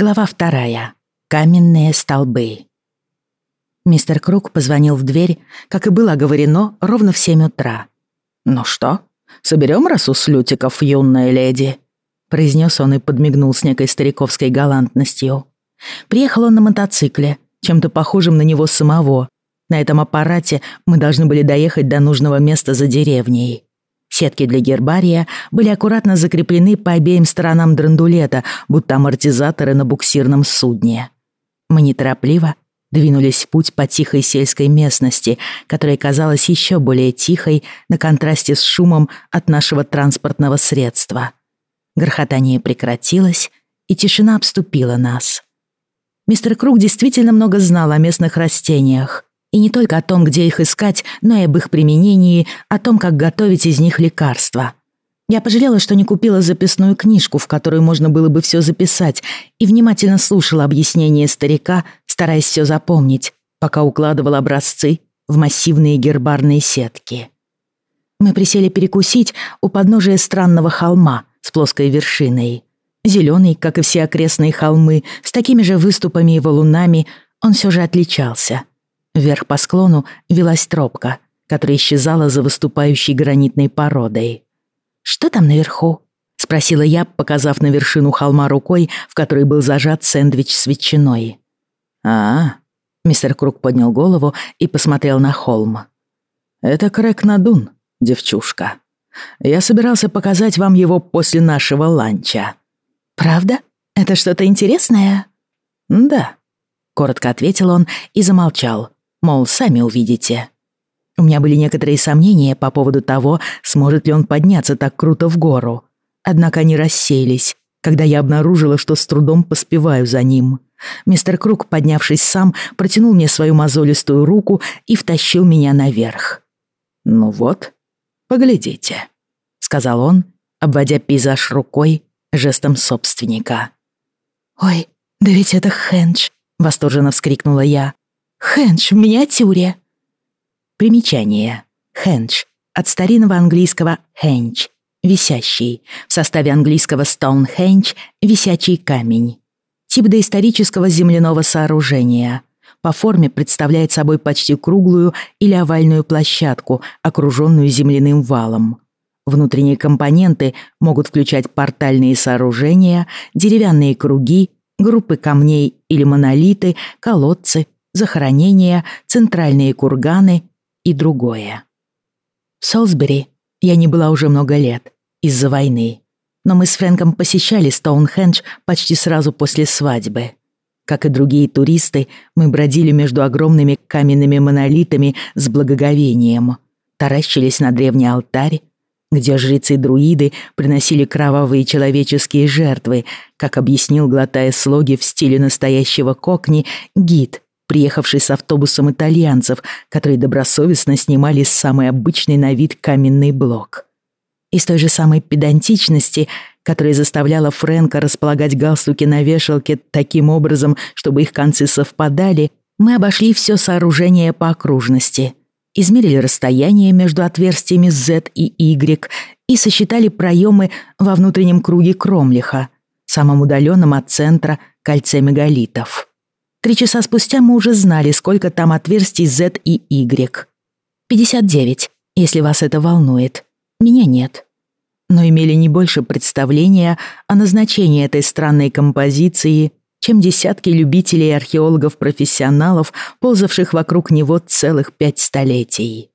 Глава вторая. Каменные столбы. Мистер Круг позвонил в дверь, как и было оговорено, ровно в семь утра. «Ну что, соберем расу с лютиков, юная леди?» произнес он и подмигнул с некой стариковской галантностью. Приехал он на мотоцикле, чем-то похожим на него самого. На этом аппарате мы должны были доехать до нужного места за деревней. Сетки для гербария были аккуратно закреплены по обеим сторонам драндулета, будто амортизаторы на буксирном судне. Мы неторопливо двинулись в путь по тихой сельской местности, которая казалась еще более тихой на контрасте с шумом от нашего транспортного средства. Грохотание прекратилось, и тишина обступила нас. Мистер Круг действительно много знал о местных растениях. И не только о том, где их искать, но и об их применении, о том, как готовить из них лекарства. Я пожалела, что не купила записную книжку, в которую можно было бы все записать, и внимательно слушала объяснения старика, стараясь все запомнить, пока укладывала образцы в массивные гербарные сетки. Мы присели перекусить у подножия странного холма с плоской вершиной. Зеленый, как и все окрестные холмы, с такими же выступами и валунами, он все же отличался — Вверх по склону велась тропка, которая исчезала за выступающей гранитной породой. «Что там наверху?» — спросила я, показав на вершину холма рукой, в которой был зажат сэндвич с ветчиной. «А, мистер Круг поднял голову и посмотрел на холм. «Это Крэк Надун, девчушка. Я собирался показать вам его после нашего ланча». «Правда? Это что-то интересное?» «Да», — коротко ответил он и замолчал, Мол, сами увидите. У меня были некоторые сомнения по поводу того, сможет ли он подняться так круто в гору. Однако они рассеялись, когда я обнаружила, что с трудом поспеваю за ним. Мистер Круг, поднявшись сам, протянул мне свою мозолистую руку и втащил меня наверх. «Ну вот, поглядите», — сказал он, обводя пейзаж рукой, жестом собственника. «Ой, да ведь это Хэндж!» — восторженно вскрикнула я. Хендж в миниатюре. Примечание. Хендж. От старинного английского хендж. Висящий. В составе английского Stonehenge — висячий камень. Тип доисторического земляного сооружения. По форме представляет собой почти круглую или овальную площадку, окруженную земляным валом. Внутренние компоненты могут включать портальные сооружения, деревянные круги, группы камней или монолиты, колодцы, захоронения, центральные курганы и другое. В Солсбери я не была уже много лет из-за войны, но мы с Фрэнком посещали Стоунхендж почти сразу после свадьбы. Как и другие туристы, мы бродили между огромными каменными монолитами с благоговением, таращились на древний алтарь, где жрецы-друиды приносили кровавые человеческие жертвы, как объяснил, глотая слоги в стиле настоящего кокни, гид, приехавший с автобусом итальянцев, которые добросовестно снимали самый обычный на вид каменный блок. Из той же самой педантичности, которая заставляла Фрэнка располагать галстуки на вешалке таким образом, чтобы их концы совпадали, мы обошли все сооружение по окружности, измерили расстояние между отверстиями Z и Y и сосчитали проемы во внутреннем круге Кромлиха, самом удаленном от центра кольце мегалитов. Три часа спустя мы уже знали, сколько там отверстий Z и Y. 59, если вас это волнует. Меня нет. Но имели не больше представления о назначении этой странной композиции, чем десятки любителей археологов-профессионалов, ползавших вокруг него целых пять столетий.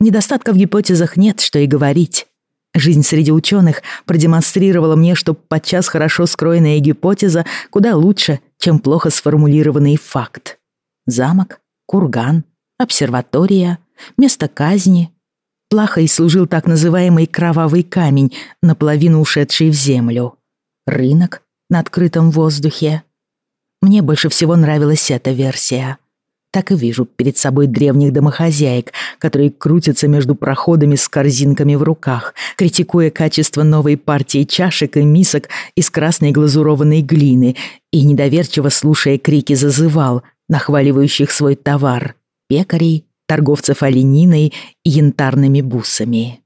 Недостатков в гипотезах нет, что и говорить. Жизнь среди ученых продемонстрировала мне, что подчас хорошо скроенная гипотеза куда лучше, чем плохо сформулированный факт. Замок, курган, обсерватория, место казни. Плахой служил так называемый кровавый камень, наполовину ушедший в землю. Рынок на открытом воздухе. Мне больше всего нравилась эта версия так и вижу перед собой древних домохозяек, которые крутятся между проходами с корзинками в руках, критикуя качество новой партии чашек и мисок из красной глазурованной глины и недоверчиво слушая крики зазывал, нахваливающих свой товар, пекарей, торговцев олениной и янтарными бусами.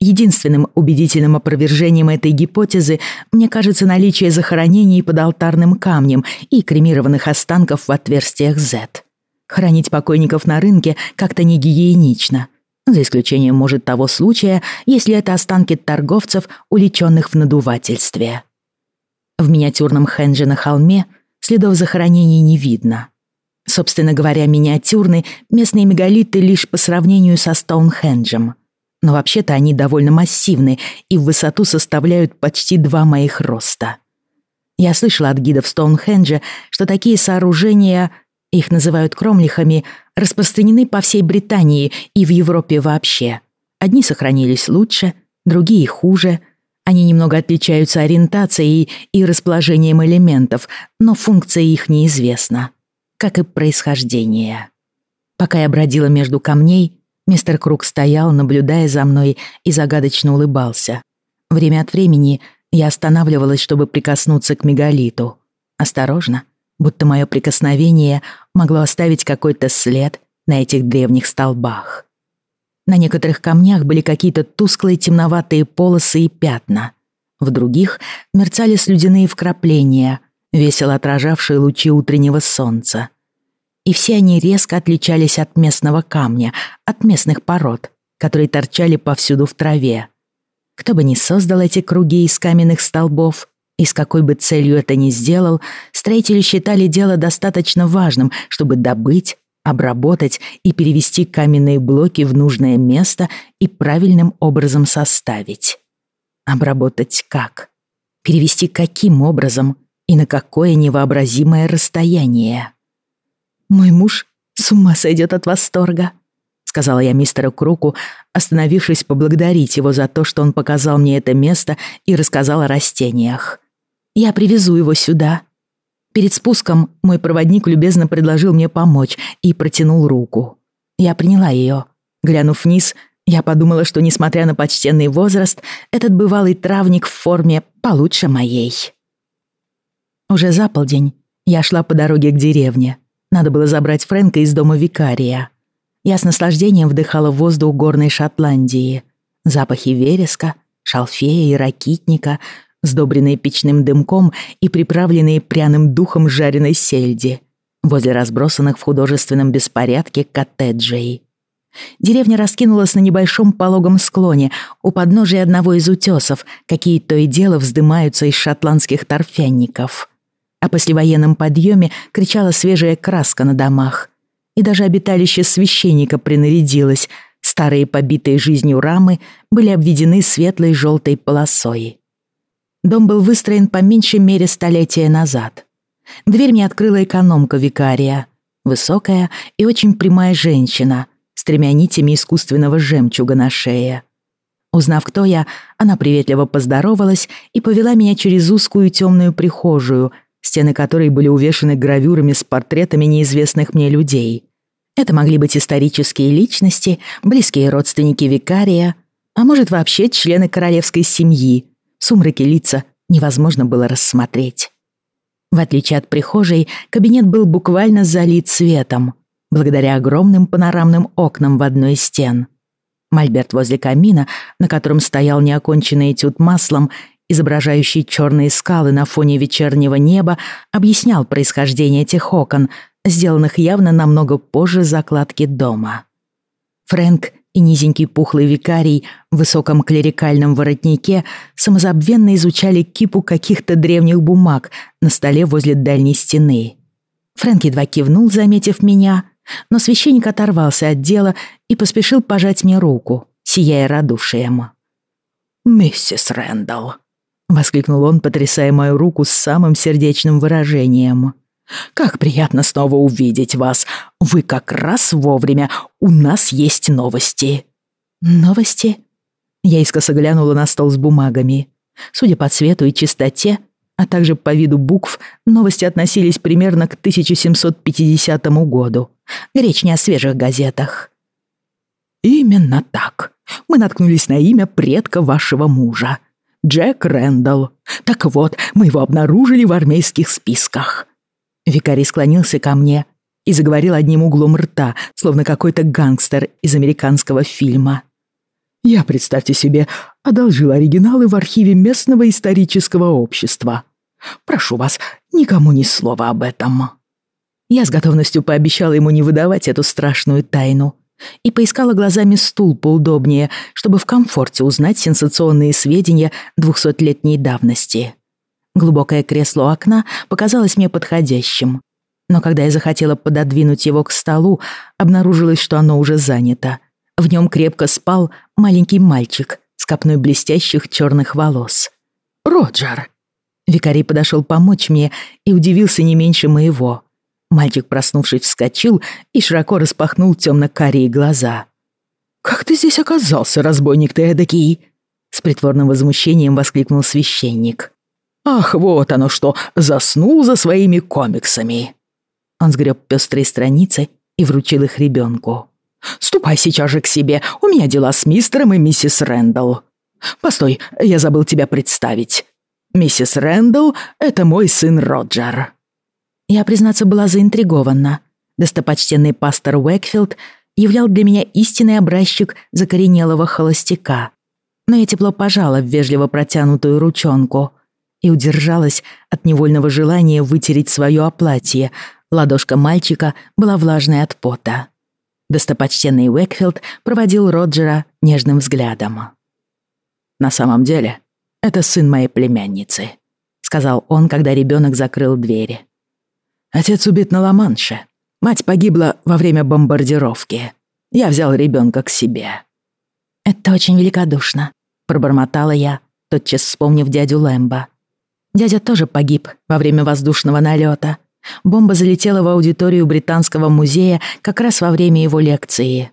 Единственным убедительным опровержением этой гипотезы мне кажется наличие захоронений под алтарным камнем и кремированных останков в отверстиях Z. Хранить покойников на рынке как-то не гигиенично, за исключением, может, того случая, если это останки торговцев, уличенных в надувательстве. В миниатюрном хендже на холме следов захоронений не видно. Собственно говоря, миниатюрны местные мегалиты лишь по сравнению со Стоунхенджем. Но вообще-то они довольно массивны и в высоту составляют почти два моих роста. Я слышала от гидов Стоунхенджа, что такие сооружения — их называют кромлихами, распространены по всей Британии и в Европе вообще. Одни сохранились лучше, другие хуже. Они немного отличаются ориентацией и расположением элементов, но функция их неизвестна, как и происхождение. Пока я бродила между камней, мистер Круг стоял, наблюдая за мной, и загадочно улыбался. Время от времени я останавливалась, чтобы прикоснуться к мегалиту. Осторожно, будто мое прикосновение могло оставить какой-то след на этих древних столбах. На некоторых камнях были какие-то тусклые темноватые полосы и пятна. В других мерцали слюдяные вкрапления, весело отражавшие лучи утреннего солнца. И все они резко отличались от местного камня, от местных пород, которые торчали повсюду в траве. Кто бы ни создал эти круги из каменных столбов, и с какой бы целью это ни сделал, строители считали дело достаточно важным, чтобы добыть, обработать и перевести каменные блоки в нужное место и правильным образом составить. Обработать как? Перевести каким образом и на какое невообразимое расстояние? «Мой муж с ума сойдет от восторга», — сказала я мистеру Круку, остановившись поблагодарить его за то, что он показал мне это место и рассказал о растениях. Я привезу его сюда». Перед спуском мой проводник любезно предложил мне помочь и протянул руку. Я приняла ее. Глянув вниз, я подумала, что, несмотря на почтенный возраст, этот бывалый травник в форме получше моей. Уже за полдень я шла по дороге к деревне. Надо было забрать Фрэнка из дома викария. Я с наслаждением вдыхала воздух горной Шотландии. Запахи вереска, шалфея и ракитника, сдобренные печным дымком и приправленные пряным духом жареной сельди, возле разбросанных в художественном беспорядке коттеджей. Деревня раскинулась на небольшом пологом склоне у подножия одного из утесов, какие то и дело вздымаются из шотландских торфянников. О послевоенном подъеме кричала свежая краска на домах. И даже обиталище священника принарядилось, старые побитые жизнью рамы были обведены светлой желтой полосой. Дом был выстроен по меньшей мере столетия назад. Дверь мне открыла экономка викария, высокая и очень прямая женщина с тремя нитями искусственного жемчуга на шее. Узнав, кто я, она приветливо поздоровалась и повела меня через узкую темную прихожую, стены которой были увешаны гравюрами с портретами неизвестных мне людей. Это могли быть исторические личности, близкие родственники викария, а может вообще члены королевской семьи, сумраке лица невозможно было рассмотреть. В отличие от прихожей, кабинет был буквально залит светом, благодаря огромным панорамным окнам в одной из стен. Мольберт возле камина, на котором стоял неоконченный этюд маслом, изображающий черные скалы на фоне вечернего неба, объяснял происхождение этих окон, сделанных явно намного позже закладки дома. Фрэнк и низенький пухлый викарий в высоком клерикальном воротнике самозабвенно изучали кипу каких-то древних бумаг на столе возле дальней стены. Фрэнк едва кивнул, заметив меня, но священник оторвался от дела и поспешил пожать мне руку, сияя радушием. «Миссис Рэндалл», — воскликнул он, потрясая мою руку с самым сердечным выражением. Как приятно снова увидеть вас. Вы как раз вовремя. У нас есть новости». «Новости?» Я искоса глянула на стол с бумагами. Судя по цвету и чистоте, а также по виду букв, новости относились примерно к 1750 году. Речь не о свежих газетах. «Именно так. Мы наткнулись на имя предка вашего мужа. Джек Рэндалл. Так вот, мы его обнаружили в армейских списках. Викарий склонился ко мне и заговорил одним углом рта, словно какой-то гангстер из американского фильма. Я, представьте себе, одолжил оригиналы в архиве местного исторического общества. Прошу вас, никому ни слова об этом». Я с готовностью пообещала ему не выдавать эту страшную тайну и поискала глазами стул поудобнее, чтобы в комфорте узнать сенсационные сведения двухсотлетней давности. Глубокое кресло окна показалось мне подходящим. Но когда я захотела пододвинуть его к столу, обнаружилось, что оно уже занято. В нем крепко спал маленький мальчик с копной блестящих черных волос. «Роджер!» Викарий подошел помочь мне и удивился не меньше моего. Мальчик, проснувшись, вскочил и широко распахнул темно-карие глаза. «Как ты здесь оказался, разбойник ты эдакий?» С притворным возмущением воскликнул священник. «Ах, вот оно что, заснул за своими комиксами!» Он сгреб пестрые страницы и вручил их ребенку. «Ступай сейчас же к себе, у меня дела с мистером и миссис Рэндалл. Постой, я забыл тебя представить. Миссис Рэндалл — это мой сын Роджер». Я, признаться, была заинтригована. Достопочтенный пастор Уэкфилд являл для меня истинный образчик закоренелого холостяка. Но я тепло пожала в вежливо протянутую ручонку и удержалась от невольного желания вытереть свое оплатье. Ладошка мальчика была влажной от пота. Достопочтенный Уэкфилд проводил Роджера нежным взглядом. «На самом деле, это сын моей племянницы», — сказал он, когда ребенок закрыл двери. Отец убит на Ла-Манше. Мать погибла во время бомбардировки. Я взял ребенка к себе». «Это очень великодушно», — пробормотала я, тотчас вспомнив дядю Лэмбо. Дядя тоже погиб во время воздушного налета. Бомба залетела в аудиторию Британского музея как раз во время его лекции.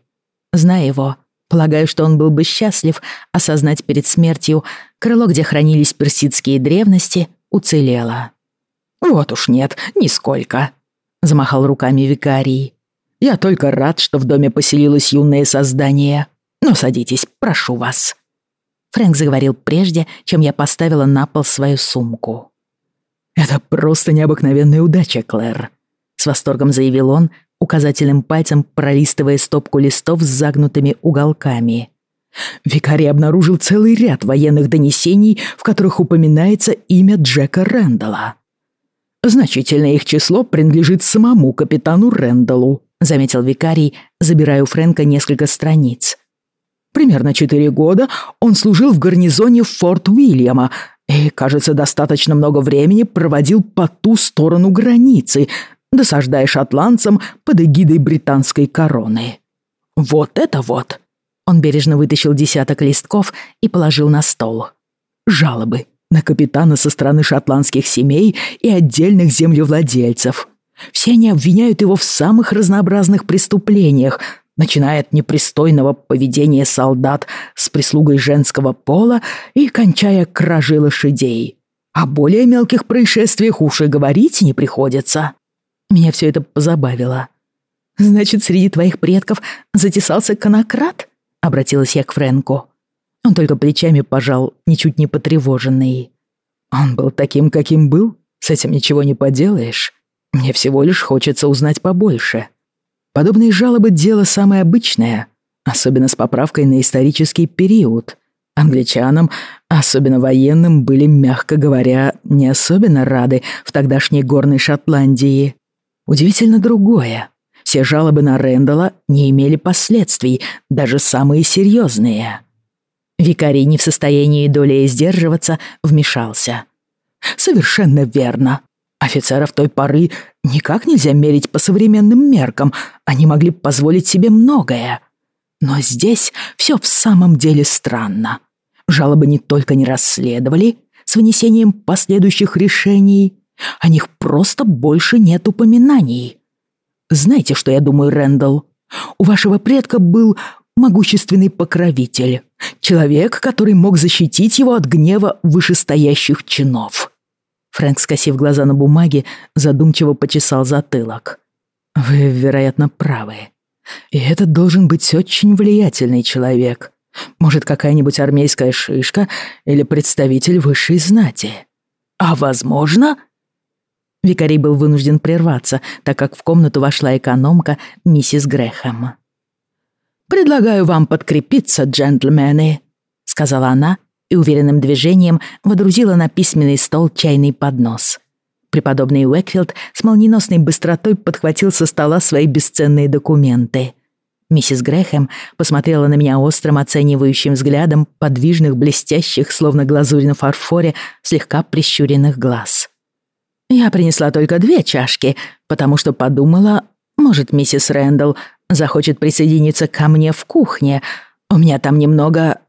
Зная его, полагаю, что он был бы счастлив осознать перед смертью, крыло, где хранились персидские древности, уцелело. «Вот уж нет, нисколько», — замахал руками викарий. «Я только рад, что в доме поселилось юное создание. Но садитесь, прошу вас». Фрэнк заговорил прежде, чем я поставила на пол свою сумку. «Это просто необыкновенная удача, Клэр», — с восторгом заявил он, указательным пальцем пролистывая стопку листов с загнутыми уголками. Викарий обнаружил целый ряд военных донесений, в которых упоминается имя Джека Рэндалла. Значительное их число принадлежит самому капитану Рэндаллу», заметил викарий, забирая у Фрэнка несколько страниц. Примерно четыре года он служил в гарнизоне Форт Уильяма и, кажется, достаточно много времени проводил по ту сторону границы, досаждая шотландцам под эгидой британской короны. Вот это вот! Он бережно вытащил десяток листков и положил на стол. Жалобы на капитана со стороны шотландских семей и отдельных землевладельцев. Все они обвиняют его в самых разнообразных преступлениях, начиная от непристойного поведения солдат с прислугой женского пола и кончая кражей лошадей. О более мелких происшествиях уж и говорить не приходится. Меня все это позабавило. «Значит, среди твоих предков затесался конократ?» — обратилась я к Фрэнку. Он только плечами пожал, ничуть не потревоженный. Он был таким, каким был, с этим ничего не поделаешь. Мне всего лишь хочется узнать побольше. Подобные жалобы — дело самое обычное, особенно с поправкой на исторический период. Англичанам, особенно военным, были, мягко говоря, не особенно рады в тогдашней горной Шотландии. Удивительно другое. Все жалобы на Рэндалла не имели последствий, даже самые серьезные. Викарий, не в состоянии долей сдерживаться, вмешался. «Совершенно верно. Офицеров той поры никак нельзя мерить по современным меркам. Они могли позволить себе многое. Но здесь все в самом деле странно. Жалобы не только не расследовали, с вынесением последующих решений, о них просто больше нет упоминаний. Знаете, что я думаю, Рэндалл? У вашего предка был могущественный покровитель, человек, который мог защитить его от гнева вышестоящих чинов. Фрэнк, скосив глаза на бумаге, задумчиво почесал затылок. «Вы, вероятно, правы. И это должен быть очень влиятельный человек. Может, какая-нибудь армейская шишка или представитель высшей знати. А возможно...» Викарий был вынужден прерваться, так как в комнату вошла экономка миссис Грэхэм. «Предлагаю вам подкрепиться, джентльмены», — сказала она и уверенным движением водрузила на письменный стол чайный поднос. Преподобный Уэкфилд с молниеносной быстротой подхватил со стола свои бесценные документы. Миссис Грэхэм посмотрела на меня острым оценивающим взглядом подвижных, блестящих, словно глазурь на фарфоре, слегка прищуренных глаз. «Я принесла только две чашки, потому что подумала, может, миссис Рэндалл захочет присоединиться ко мне в кухне. У меня там немного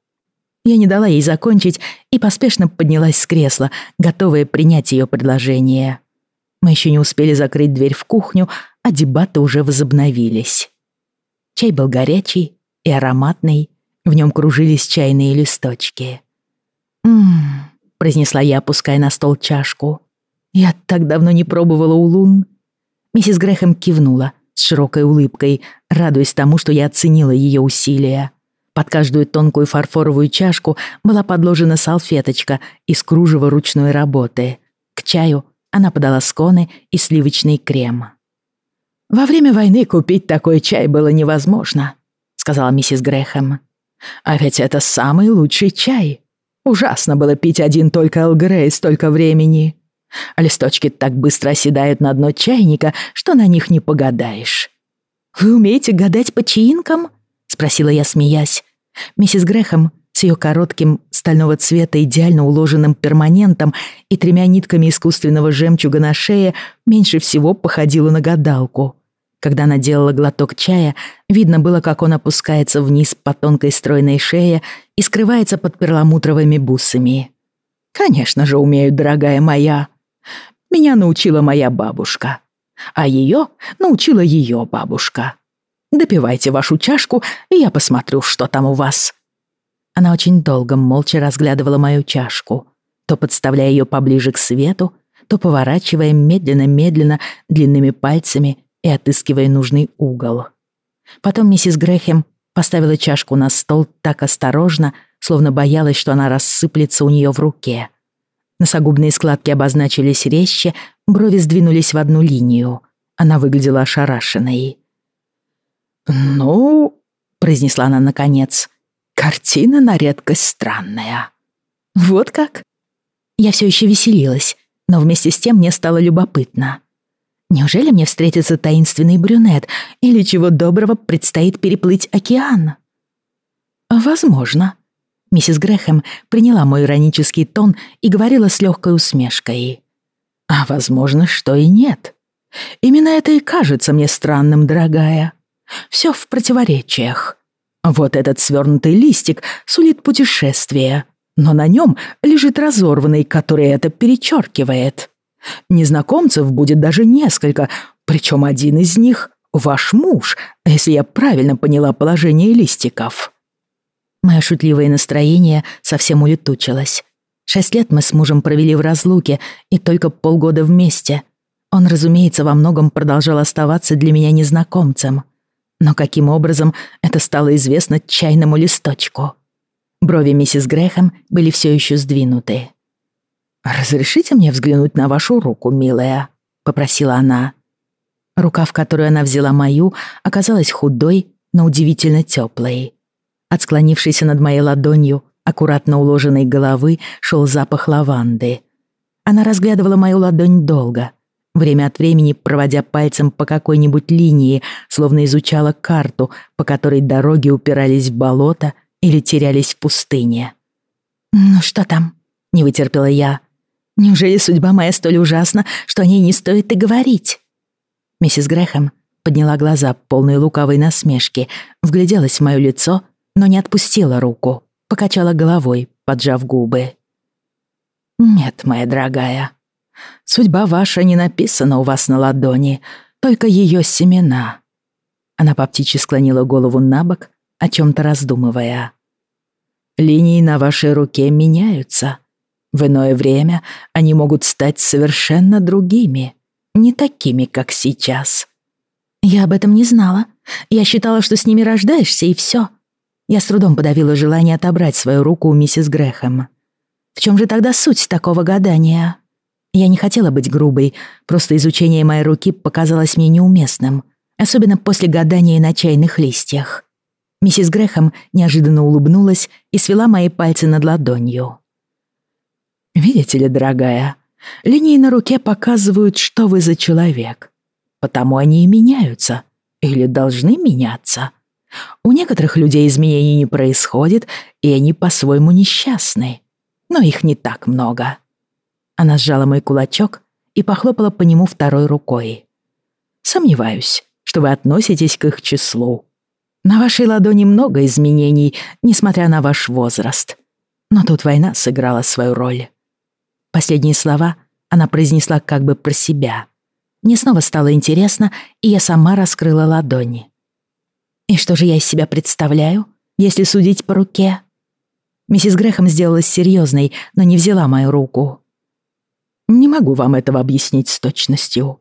я не дала ей закончить и поспешно поднялась с кресла, готовая принять ее предложение. Мы еще не успели закрыть дверь в кухню, а дебаты уже возобновились. Чай был горячий и ароматный, в нем кружились чайные листочки. «Ммм», — произнесла я, опуская на стол чашку. «Я так давно не пробовала улун». Миссис Грэхэм кивнула с широкой улыбкой, радуясь тому, что я оценила ее усилия. Под каждую тонкую фарфоровую чашку была подложена салфеточка из кружева ручной работы. К чаю она подала сконы и сливочный крем. «Во время войны купить такой чай было невозможно», — сказала миссис Грэхэм. «А ведь это самый лучший чай. Ужасно было пить один только Эл Грей столько времени. Листочки так быстро оседают на дно чайника, что на них не погадаешь». «Вы умеете гадать по чаинкам?» Спросила я, смеясь. Миссис Грэхэм с ее коротким стального цвета идеально уложенным перманентом и тремя нитками искусственного жемчуга на шее меньше всего походила на гадалку. Когда она делала глоток чая, видно было, как он опускается вниз по тонкой стройной шее и скрывается под перламутровыми бусами. «Конечно же умею, дорогая моя. Меня научила моя бабушка, а ее научила ее бабушка». Допивайте вашу чашку, и я посмотрю, что там у вас». Она очень долго молча разглядывала мою чашку, то подставляя ее поближе к свету, то поворачивая медленно-медленно длинными пальцами и отыскивая нужный угол. Потом миссис Грэхэм поставила чашку на стол так осторожно, словно боялась, что она рассыплется у нее в руке. Носогубные складки обозначились резче, брови сдвинулись в одну линию. Она выглядела ошарашенной. «Ну...» — произнесла она наконец. «Картина на редкость странная». «Вот как?» Я все еще веселилась, но вместе с тем мне стало любопытно. Неужели мне встретится таинственный брюнет, или чего доброго предстоит переплыть океан? Возможно. Миссис Грэхэм приняла мой иронический тон и говорила с легкой усмешкой. А возможно, что и нет. Именно это и кажется мне странным, дорогая. Все в противоречиях. Вот этот свернутый листик сулит путешествие, но на нем лежит разорванный, который это перечеркивает. Незнакомцев будет даже несколько, причем один из них — ваш муж, если я правильно поняла положение листиков. Мое шутливое настроение совсем улетучилось. Шесть лет мы с мужем провели в разлуке и только полгода вместе. Он, разумеется, во многом продолжал оставаться для меня незнакомцем. Но каким образом это стало известно чайному листочку? Брови миссис Грэхэм были все еще сдвинуты. «Разрешите мне взглянуть на вашу руку, милая?» — попросила она. Рука, в которую она взяла мою, оказалась худой, но удивительно теплой. От склонившейся над моей ладонью, аккуратно уложенной головы, шел запах лаванды. Она разглядывала мою ладонь долго — время от времени проводя пальцем по какой-нибудь линии, словно изучала карту, по которой дороги упирались в болото или терялись в пустыне. «Ну что там?» — не вытерпела я. «Неужели судьба моя столь ужасна, что о ней не стоит и говорить?» Миссис Грэхэм подняла глаза, полные лукавой насмешки, вгляделась в моё лицо, но не отпустила руку, покачала головой, поджав губы. «Нет, моя дорогая», Судьба ваша не написана у вас на ладони, только ее семена». Она по птичьи склонила голову на бок, о чем-то раздумывая. «Линии на вашей руке меняются. В иное время они могут стать совершенно другими, не такими, как сейчас». «Я об этом не знала. Я считала, что с ними рождаешься, и все. Я с трудом подавила желание отобрать свою руку у миссис Грэхэм. «В чем же тогда суть такого гадания?» Я не хотела быть грубой, просто изучение моей руки показалось мне неуместным, особенно после гадания на чайных листьях. Миссис Грэхэм неожиданно улыбнулась и свела мои пальцы над ладонью. «Видите ли, дорогая, линии на руке показывают, что вы за человек. Потому они и меняются. Или должны меняться. У некоторых людей изменений не происходит, и они по-своему несчастны. Но их не так много». Она сжала мой кулачок и похлопала по нему второй рукой. «Сомневаюсь, что вы относитесь к их числу. На вашей ладони много изменений, несмотря на ваш возраст. Но тут война сыграла свою роль. Последние слова она произнесла как бы про себя. Мне снова стало интересно, и я сама раскрыла ладони. «И что же я из себя представляю, если судить по руке?» Миссис Грэхэм сделалась серьезной, но не взяла мою руку. «Не могу вам этого объяснить с точностью.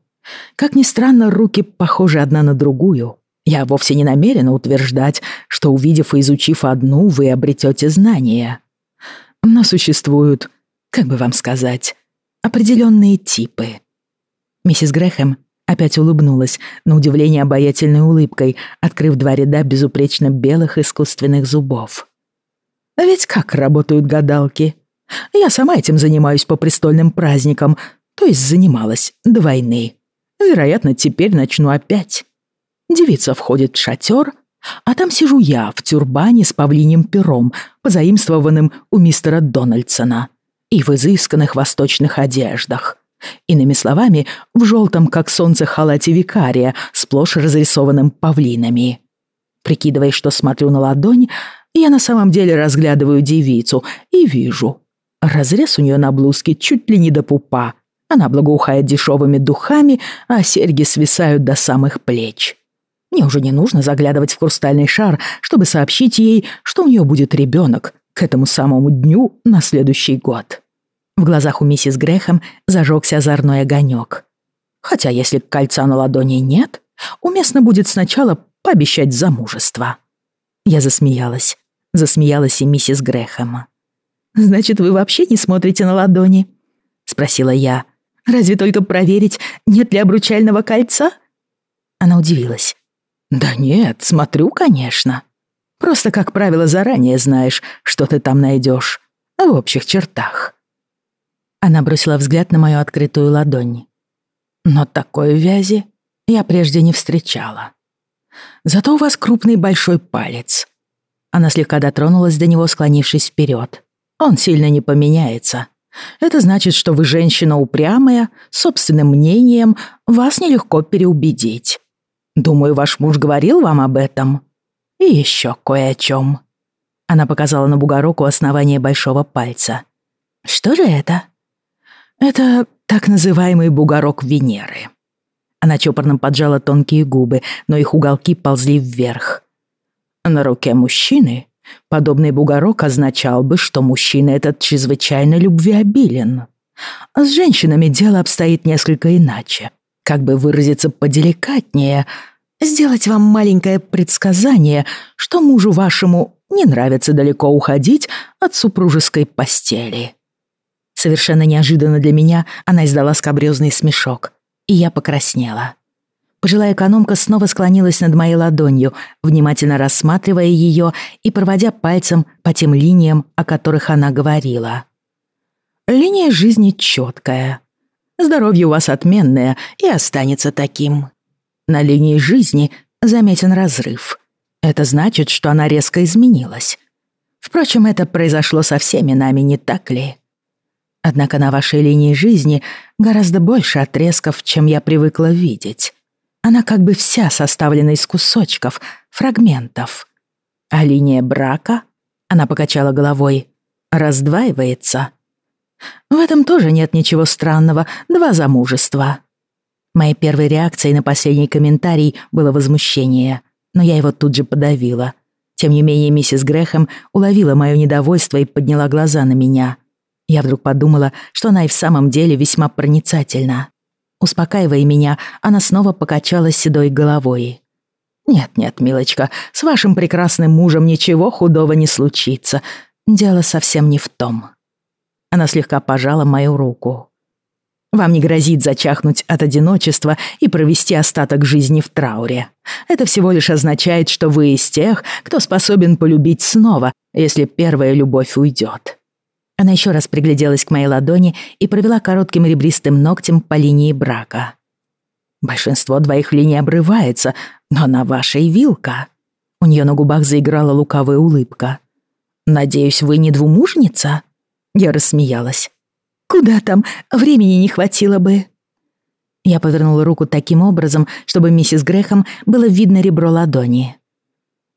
Как ни странно, руки похожи одна на другую, я вовсе не намерена утверждать, что, увидев и изучив одну, вы обретете знания. Но существуют, как бы вам сказать, определенные типы. Миссис Грэхэм опять улыбнулась, на удивление обаятельной улыбкой, открыв два ряда безупречно белых искусственных зубов. «А ведь как работают гадалки? Я сама этим занимаюсь по престольным праздникам, то есть занималась до войны. Вероятно, теперь начну опять. Девица входит в шатер, а там сижу я в тюрбане с павлиним пером, позаимствованным у мистера Дональдсона, и в изысканных восточных одеждах. Иными словами, в желтом, как солнце, халате викария, сплошь разрисованным павлинами. Прикидывая, что смотрю на ладонь, я на самом деле разглядываю девицу и вижу. Разрез у нее на блузке чуть ли не до пупа. Она благоухает дешевыми духами, а серьги свисают до самых плеч. Мне уже не нужно заглядывать в хрустальный шар, чтобы сообщить ей, что у нее будет ребенок к этому самому дню на следующий год. В глазах у миссис Грэхэм зажегся озорной огонек. Хотя если кольца на ладони нет, уместно будет сначала пообещать замужество. Я засмеялась. Засмеялась и миссис Грэхэм. «Значит, вы вообще не смотрите на ладони?» — спросила я. «Разве только проверить, нет ли обручального кольца?» Она удивилась. «Да нет, смотрю, конечно. Просто, как правило, заранее знаешь, что ты там найдешь. В общих чертах». Она бросила взгляд на мою открытую ладонь. «Но такой вязи я прежде не встречала. Зато у вас крупный большой палец». Она слегка дотронулась до него, склонившись вперед. «Он сильно не поменяется. Это значит, что вы женщина упрямая, собственным мнением, вас нелегко переубедить. Думаю, ваш муж говорил вам об этом. И еще кое о чем. Она показала на бугорок у основания большого пальца. Что же это? Это так называемый бугорок Венеры. Она чопорно поджала тонкие губы, но их уголки ползли вверх. На руке мужчины подобный бугорок означал бы, что мужчина этот чрезвычайно любвеобилен. А с женщинами дело обстоит несколько иначе как бы выразиться поделикатнее, сделать вам маленькое предсказание, что мужу вашему не нравится далеко уходить от супружеской постели». Совершенно неожиданно для меня она издала скабрёзный смешок, и я покраснела. Пожилая экономка снова склонилась над моей ладонью, внимательно рассматривая ее и проводя пальцем по тем линиям, о которых она говорила. «Линия жизни четкая, Здоровье у вас отменное и останется таким. На линии жизни заметен разрыв. Это значит, что она резко изменилась. Впрочем, это произошло со всеми нами, не так ли? Однако на вашей линии жизни гораздо больше отрезков, чем я привыкла видеть. Она как бы вся составлена из кусочков, фрагментов. А линия брака, она покачала головой, раздваивается — в этом тоже нет ничего странного. Два замужества. Моей первой реакцией на последний комментарий было возмущение, но я его тут же подавила. Тем не менее, миссис Грэхэм уловила мое недовольство и подняла глаза на меня. Я вдруг подумала, что она и в самом деле весьма проницательна. Успокаивая меня, она снова покачала седой головой. «Нет-нет, милочка, с вашим прекрасным мужем ничего худого не случится. Дело совсем не в том». Она слегка пожала мою руку. Вам не грозит зачахнуть от одиночества и провести остаток жизни в трауре. Это всего лишь означает, что вы из тех, кто способен полюбить снова, если первая любовь уйдет. Она еще раз пригляделась к моей ладони и провела коротким ребристым ногтем по линии брака. Большинство двоих линий обрывается, но на вашей вилка. У нее на губах заиграла лукавая улыбка. «Надеюсь, вы не двумужница?» Я рассмеялась. Куда там? Времени не хватило бы». Я повернула руку таким образом, чтобы миссис Грэхэм было видно ребро ладони.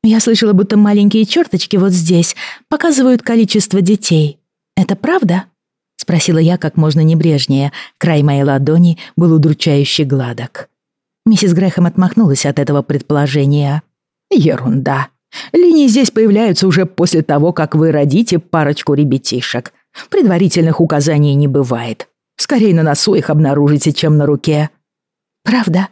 «Я слышала, будто маленькие черточки вот здесь показывают количество детей. Это правда?» — спросила я как можно небрежнее. Край моей ладони был удручающе гладок. Миссис Грэхэм отмахнулась от этого предположения. «Ерунда. Линии здесь появляются уже после того, как вы родите парочку ребятишек. Предварительных указаний не бывает. Скорее на носу их обнаружите, чем на руке. Правда?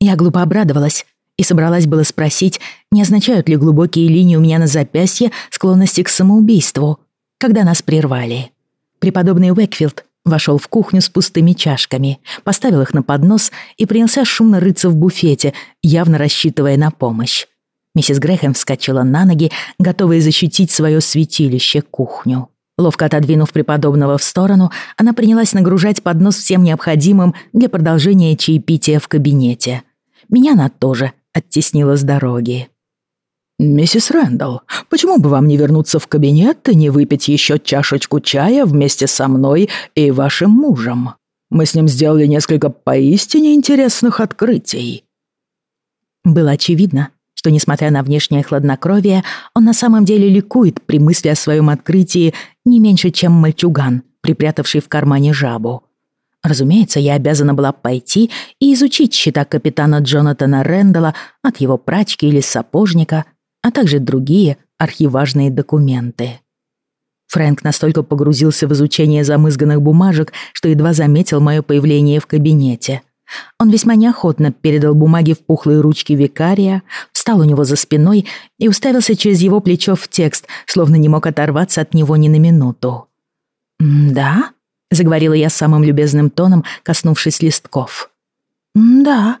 Я глупо обрадовалась и собралась было спросить, не означают ли глубокие линии у меня на запястье склонности к самоубийству, когда нас прервали. Преподобный Уэкфилд вошел в кухню с пустыми чашками, поставил их на поднос и принялся шумно рыться в буфете, явно рассчитывая на помощь. Миссис Грэхэм вскочила на ноги, готовая защитить свое святилище кухню. Ловко отодвинув преподобного в сторону, она принялась нагружать поднос всем необходимым для продолжения чаепития в кабинете. Меня она тоже оттеснила с дороги. «Миссис Рэндалл, почему бы вам не вернуться в кабинет и не выпить еще чашечку чая вместе со мной и вашим мужем? Мы с ним сделали несколько поистине интересных открытий». Было очевидно, что, несмотря на внешнее хладнокровие, он на самом деле ликует при мысли о своем открытии не меньше, чем мальчуган, припрятавший в кармане жабу. Разумеется, я обязана была пойти и изучить счета капитана Джонатана Рэндалла от его прачки или сапожника, а также другие архиважные документы. Фрэнк настолько погрузился в изучение замызганных бумажек, что едва заметил мое появление в кабинете — он весьма неохотно передал бумаги в пухлые ручки викария, встал у него за спиной и уставился через его плечо в текст, словно не мог оторваться от него ни на минуту. «Да?» — заговорила я самым любезным тоном, коснувшись листков. «Да,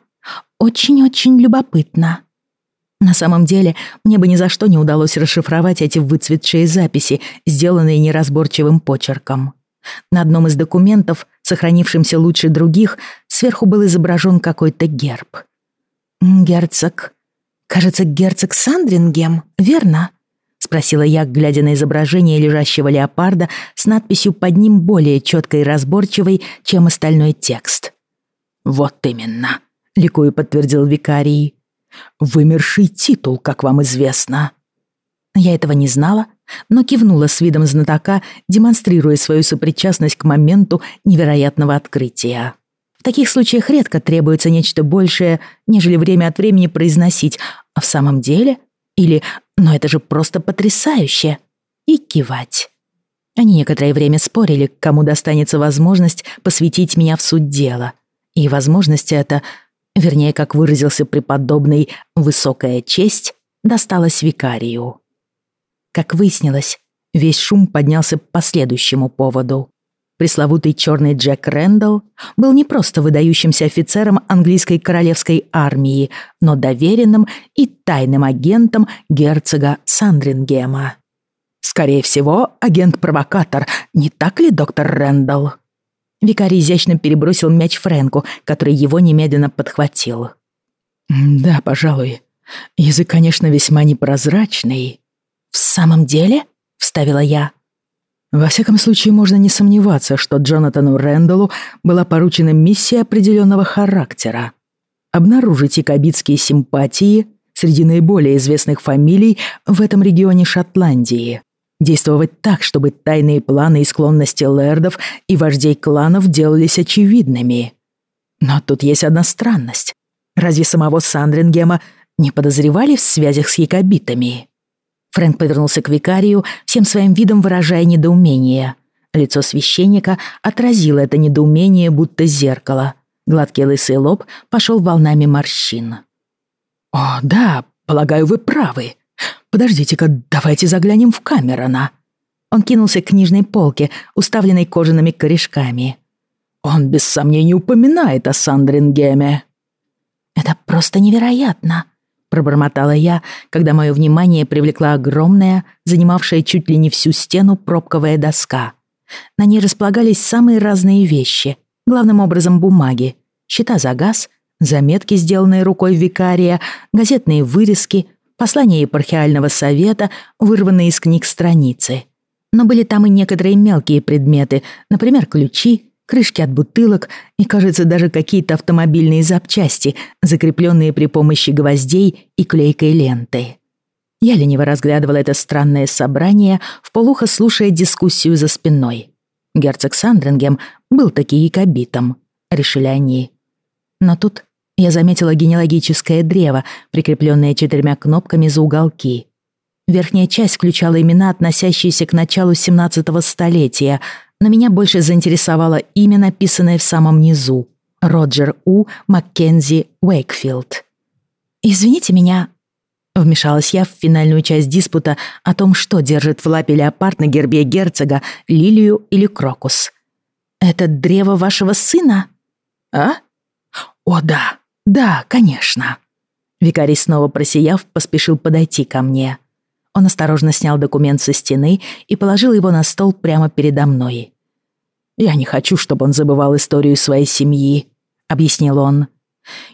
очень-очень любопытно». На самом деле, мне бы ни за что не удалось расшифровать эти выцветшие записи, сделанные неразборчивым почерком. На одном из документов, сохранившемся лучше других, сверху был изображен какой-то герб. «Герцог... Кажется, герцог Сандрингем, верно?» — спросила я, глядя на изображение лежащего леопарда с надписью под ним более четкой и разборчивой, чем остальной текст. «Вот именно», — ликую подтвердил викарий. «Вымерший титул, как вам известно». Я этого не знала, но кивнула с видом знатока, демонстрируя свою сопричастность к моменту невероятного открытия. В таких случаях редко требуется нечто большее, нежели время от времени произносить «а в самом деле?» или «но это же просто потрясающе!» и кивать. Они некоторое время спорили, кому достанется возможность посвятить меня в суть дела. И возможность эта, вернее, как выразился преподобный «высокая честь», досталась викарию. Как выяснилось, весь шум поднялся по следующему поводу. Пресловутый черный Джек Рэндалл был не просто выдающимся офицером английской королевской армии, но доверенным и тайным агентом герцога Сандрингема. «Скорее всего, агент-провокатор, не так ли, доктор Рэндалл?» Викарий изящно перебросил мяч Фрэнку, который его немедленно подхватил. «Да, пожалуй. Язык, конечно, весьма непрозрачный, «В самом деле?» — вставила я. Во всяком случае, можно не сомневаться, что Джонатану Рэндаллу была поручена миссия определенного характера. Обнаружить якобитские симпатии среди наиболее известных фамилий в этом регионе Шотландии. Действовать так, чтобы тайные планы и склонности лэрдов и вождей кланов делались очевидными. Но тут есть одна странность. Разве самого Сандрингема не подозревали в связях с якобитами? Фрэнк повернулся к викарию, всем своим видом выражая недоумение. Лицо священника отразило это недоумение, будто зеркало. Гладкий лысый лоб пошел волнами морщин. «О, да, полагаю, вы правы. Подождите-ка, давайте заглянем в Камерона». Он кинулся к книжной полке, уставленной кожаными корешками. Он без сомнений упоминает о Сандрингеме». «Это просто невероятно», — пробормотала я, когда мое внимание привлекла огромная, занимавшая чуть ли не всю стену пробковая доска. На ней располагались самые разные вещи, главным образом бумаги, счета за газ, заметки, сделанные рукой викария, газетные вырезки, послания епархиального совета, вырванные из книг страницы. Но были там и некоторые мелкие предметы, например, ключи, крышки от бутылок и, кажется, даже какие-то автомобильные запчасти, закрепленные при помощи гвоздей и клейкой ленты. Я лениво разглядывала это странное собрание, вполуха слушая дискуссию за спиной. Герцог Сандрингем был таки якобитом, решили они. Но тут я заметила генеалогическое древо, прикрепленное четырьмя кнопками за уголки. Верхняя часть включала имена, относящиеся к началу 17-го столетия, но меня больше заинтересовало имя, написанное в самом низу — Роджер У. Маккензи Уэйкфилд. «Извините меня», — вмешалась я в финальную часть диспута о том, что держит в лапе леопард на гербе герцога, лилию или крокус. «Это древо вашего сына?» «А? О, да, да, конечно». Викарий снова просияв, поспешил подойти ко мне. Он осторожно снял документ со стены и положил его на стол прямо передо мной. «Я не хочу, чтобы он забывал историю своей семьи», — объяснил он.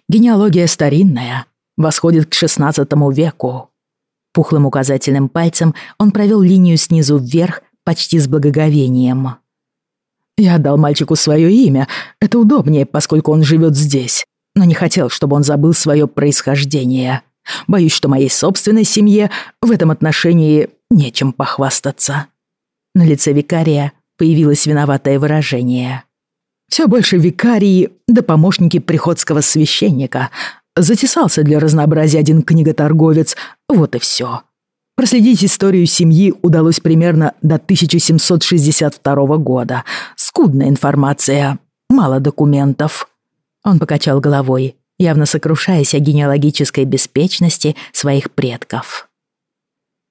«Генеалогия старинная, восходит к XVI веку». Пухлым указательным пальцем он провел линию снизу вверх, почти с благоговением. «Я дал мальчику свое имя. Это удобнее, поскольку он живет здесь. Но не хотел, чтобы он забыл свое происхождение. Боюсь, что моей собственной семье в этом отношении нечем похвастаться». На лице викария появилось виноватое выражение. «Все больше викарии да помощники приходского священника. Затесался для разнообразия один книготорговец, вот и все. Проследить историю семьи удалось примерно до 1762 года. Скудная информация, мало документов». Он покачал головой явно сокрушаясь о генеалогической беспечности своих предков.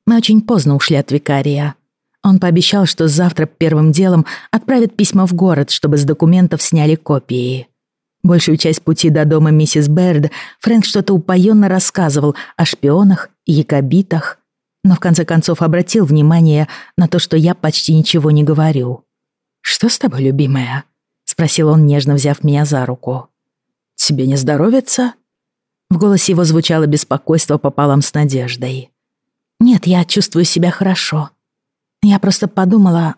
Мы очень поздно ушли от викария. Он пообещал, что завтра первым делом отправит письма в город, чтобы с документов сняли копии. Большую часть пути до дома миссис Берд Фрэнк что-то упоенно рассказывал о шпионах и якобитах, но в конце концов обратил внимание на то, что я почти ничего не говорю. «Что с тобой, любимая?» — спросил он, нежно взяв меня за руку. «Тебе не здоровится?» В голосе его звучало беспокойство пополам с надеждой. «Нет, я чувствую себя хорошо. Я просто подумала...»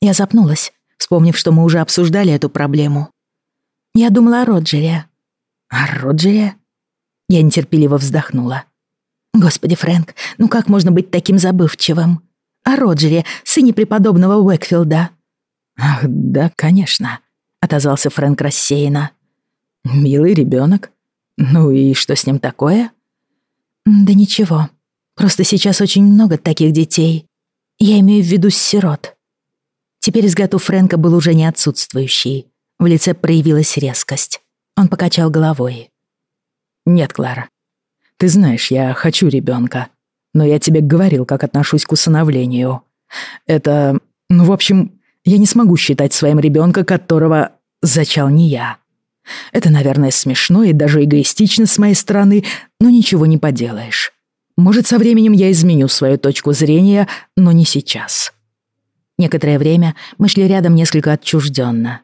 Я запнулась, вспомнив, что мы уже обсуждали эту проблему. Я думала о Роджере. «О Роджере?» Я нетерпеливо вздохнула. «Господи, Фрэнк, ну как можно быть таким забывчивым? О Роджере, сыне преподобного Уэкфилда». «Ах, да, конечно», — отозвался Фрэнк рассеянно. Милый ребенок. Ну и что с ним такое? Да ничего. Просто сейчас очень много таких детей. Я имею в виду сирот. Теперь взгляд у Фрэнка был уже не отсутствующий. В лице проявилась резкость. Он покачал головой. «Нет, Клара. Ты знаешь, я хочу ребенка, но я тебе говорил, как отношусь к усыновлению. Это... Ну, в общем, я не смогу считать своим ребенка, которого зачал не я. Это, наверное, смешно и даже эгоистично с моей стороны, но ничего не поделаешь. Может, со временем я изменю свою точку зрения, но не сейчас. Некоторое время мы шли рядом несколько отчужденно.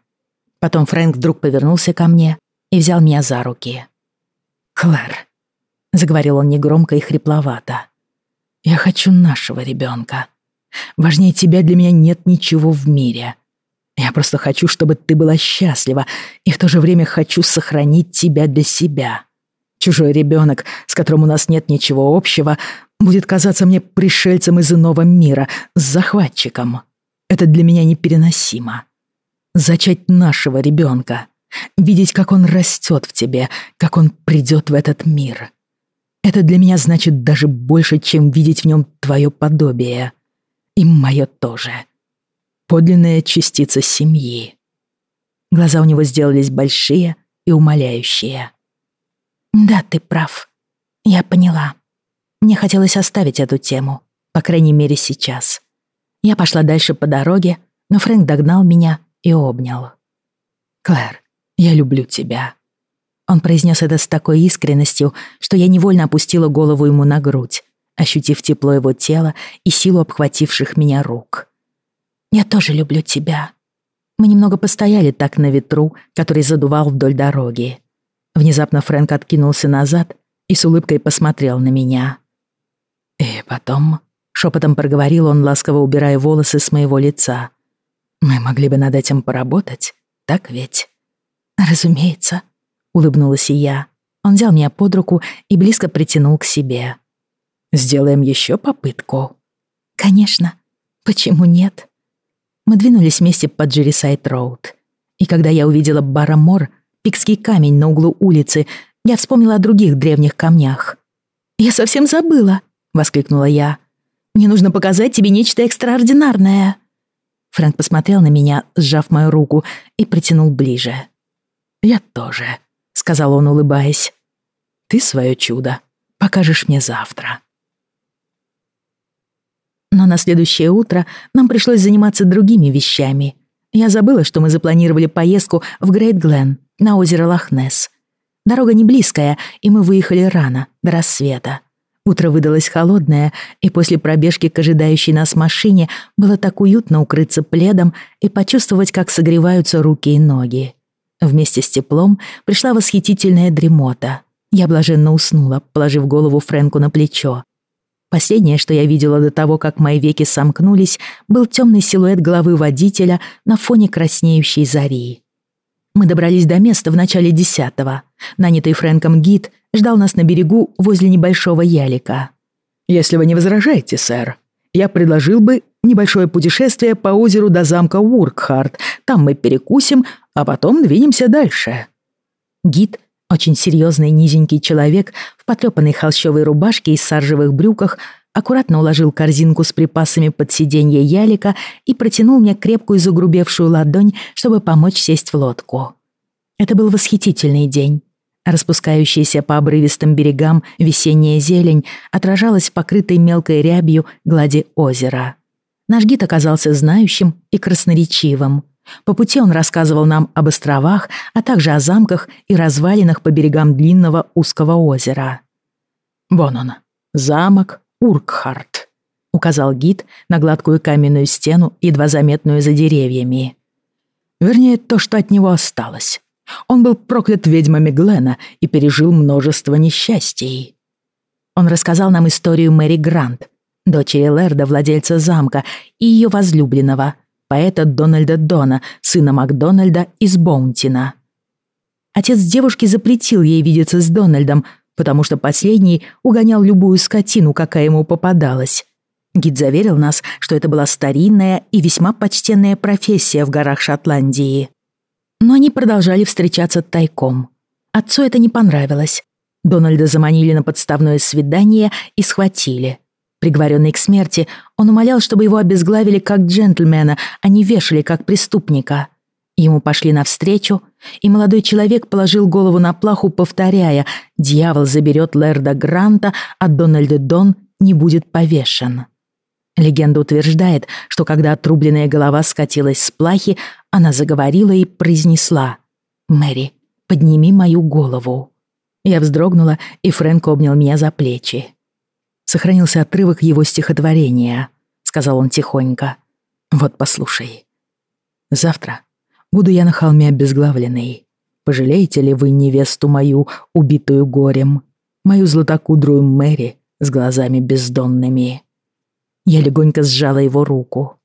Потом Фрэнк вдруг повернулся ко мне и взял меня за руки. «Клэр», — заговорил он негромко и хрипловато, — «я хочу нашего ребенка. Важнее тебя для меня нет ничего в мире. Я просто хочу, чтобы ты была счастлива, и в то же время хочу сохранить тебя для себя. Чужой ребенок, с которым у нас нет ничего общего, будет казаться мне пришельцем из иного мира, захватчиком. Это для меня непереносимо. Зачать нашего ребенка, видеть, как он растет в тебе, как он придет в этот мир. Это для меня значит даже больше, чем видеть в нем твое подобие. И мое тоже подлинная частица семьи. Глаза у него сделались большие и умоляющие. «Да, ты прав. Я поняла. Мне хотелось оставить эту тему, по крайней мере, сейчас. Я пошла дальше по дороге, но Фрэнк догнал меня и обнял. Клэр, я люблю тебя». Он произнес это с такой искренностью, что я невольно опустила голову ему на грудь, ощутив тепло его тела и силу обхвативших меня рук. «Я тоже люблю тебя». Мы немного постояли так на ветру, который задувал вдоль дороги. Внезапно Фрэнк откинулся назад и с улыбкой посмотрел на меня. «И потом...» — шепотом проговорил он, ласково убирая волосы с моего лица. «Мы могли бы над этим поработать, так ведь?» «Разумеется», — улыбнулась и я. Он взял меня под руку и близко притянул к себе. «Сделаем еще попытку?» «Конечно. Почему нет?» Мы двинулись вместе по Джерисайд-Роуд. И когда я увидела Барамор, пикский камень на углу улицы, я вспомнила о других древних камнях. «Я совсем забыла», — воскликнула я. «Мне нужно показать тебе нечто экстраординарное». Фрэнк посмотрел на меня, сжав мою руку, и притянул ближе. «Я тоже», — сказал он, улыбаясь. «Ты свое чудо покажешь мне завтра». Но на следующее утро нам пришлось заниматься другими вещами. Я забыла, что мы запланировали поездку в Грейт Глен на озеро Лохнесс. Дорога не близкая, и мы выехали рано, до рассвета. Утро выдалось холодное, и после пробежки к ожидающей нас машине было так уютно укрыться пледом и почувствовать, как согреваются руки и ноги. Вместе с теплом пришла восхитительная дремота. Я блаженно уснула, положив голову Фрэнку на плечо. Последнее, что я видела до того, как мои веки сомкнулись, был темный силуэт головы водителя на фоне краснеющей зари. Мы добрались до места в начале десятого. Нанятый Фрэнком гид ждал нас на берегу возле небольшого ялика. «Если вы не возражаете, сэр, я предложил бы небольшое путешествие по озеру до замка Уркхарт. Там мы перекусим, а потом двинемся дальше». Гид очень серьезный низенький человек в потрепанной холщовой рубашке и саржевых брюках аккуратно уложил корзинку с припасами под сиденье ялика и протянул мне крепкую загрубевшую ладонь, чтобы помочь сесть в лодку. Это был восхитительный день. Распускающаяся по обрывистым берегам весенняя зелень отражалась в покрытой мелкой рябью глади озера. Наш гид оказался знающим и красноречивым — по пути он рассказывал нам об островах, а также о замках и развалинах по берегам длинного узкого озера. «Вон он, замок Уркхарт», — указал гид на гладкую каменную стену, едва заметную за деревьями. Вернее, то, что от него осталось. Он был проклят ведьмами Глена и пережил множество несчастий. Он рассказал нам историю Мэри Грант, дочери Лерда, владельца замка, и ее возлюбленного — поэта Дональда Дона, сына Макдональда из Боунтина. Отец девушки запретил ей видеться с Дональдом, потому что последний угонял любую скотину, какая ему попадалась. Гид заверил нас, что это была старинная и весьма почтенная профессия в горах Шотландии. Но они продолжали встречаться тайком. Отцу это не понравилось. Дональда заманили на подставное свидание и схватили. Приговоренный к смерти, он умолял, чтобы его обезглавили как джентльмена, а не вешали как преступника. Ему пошли навстречу, и молодой человек положил голову на плаху, повторяя «Дьявол заберет Лерда Гранта, а Дональд Дон не будет повешен». Легенда утверждает, что когда отрубленная голова скатилась с плахи, она заговорила и произнесла «Мэри, подними мою голову». Я вздрогнула, и Фрэнк обнял меня за плечи сохранился отрывок его стихотворения», — сказал он тихонько. «Вот послушай. Завтра буду я на холме обезглавленный. Пожалеете ли вы невесту мою, убитую горем, мою златокудрую Мэри с глазами бездонными?» Я легонько сжала его руку.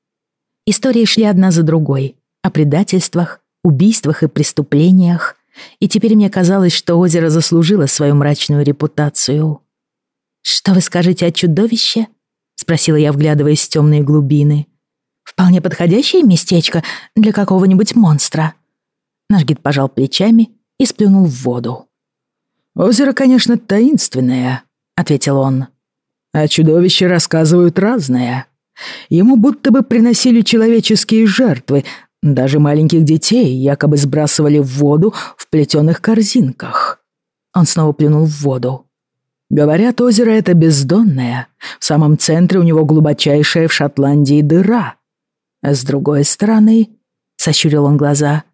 Истории шли одна за другой о предательствах, убийствах и преступлениях, и теперь мне казалось, что озеро заслужило свою мрачную репутацию. «Что вы скажете о чудовище?» — спросила я, вглядываясь в темные глубины. «Вполне подходящее местечко для какого-нибудь монстра». Наш гид пожал плечами и сплюнул в воду. «Озеро, конечно, таинственное», — ответил он. «А чудовища рассказывают разное. Ему будто бы приносили человеческие жертвы, даже маленьких детей якобы сбрасывали в воду в плетеных корзинках». Он снова плюнул в воду. Говорят, озеро это бездонное. В самом центре у него глубочайшая в Шотландии дыра. А с другой стороны, сощурил он глаза,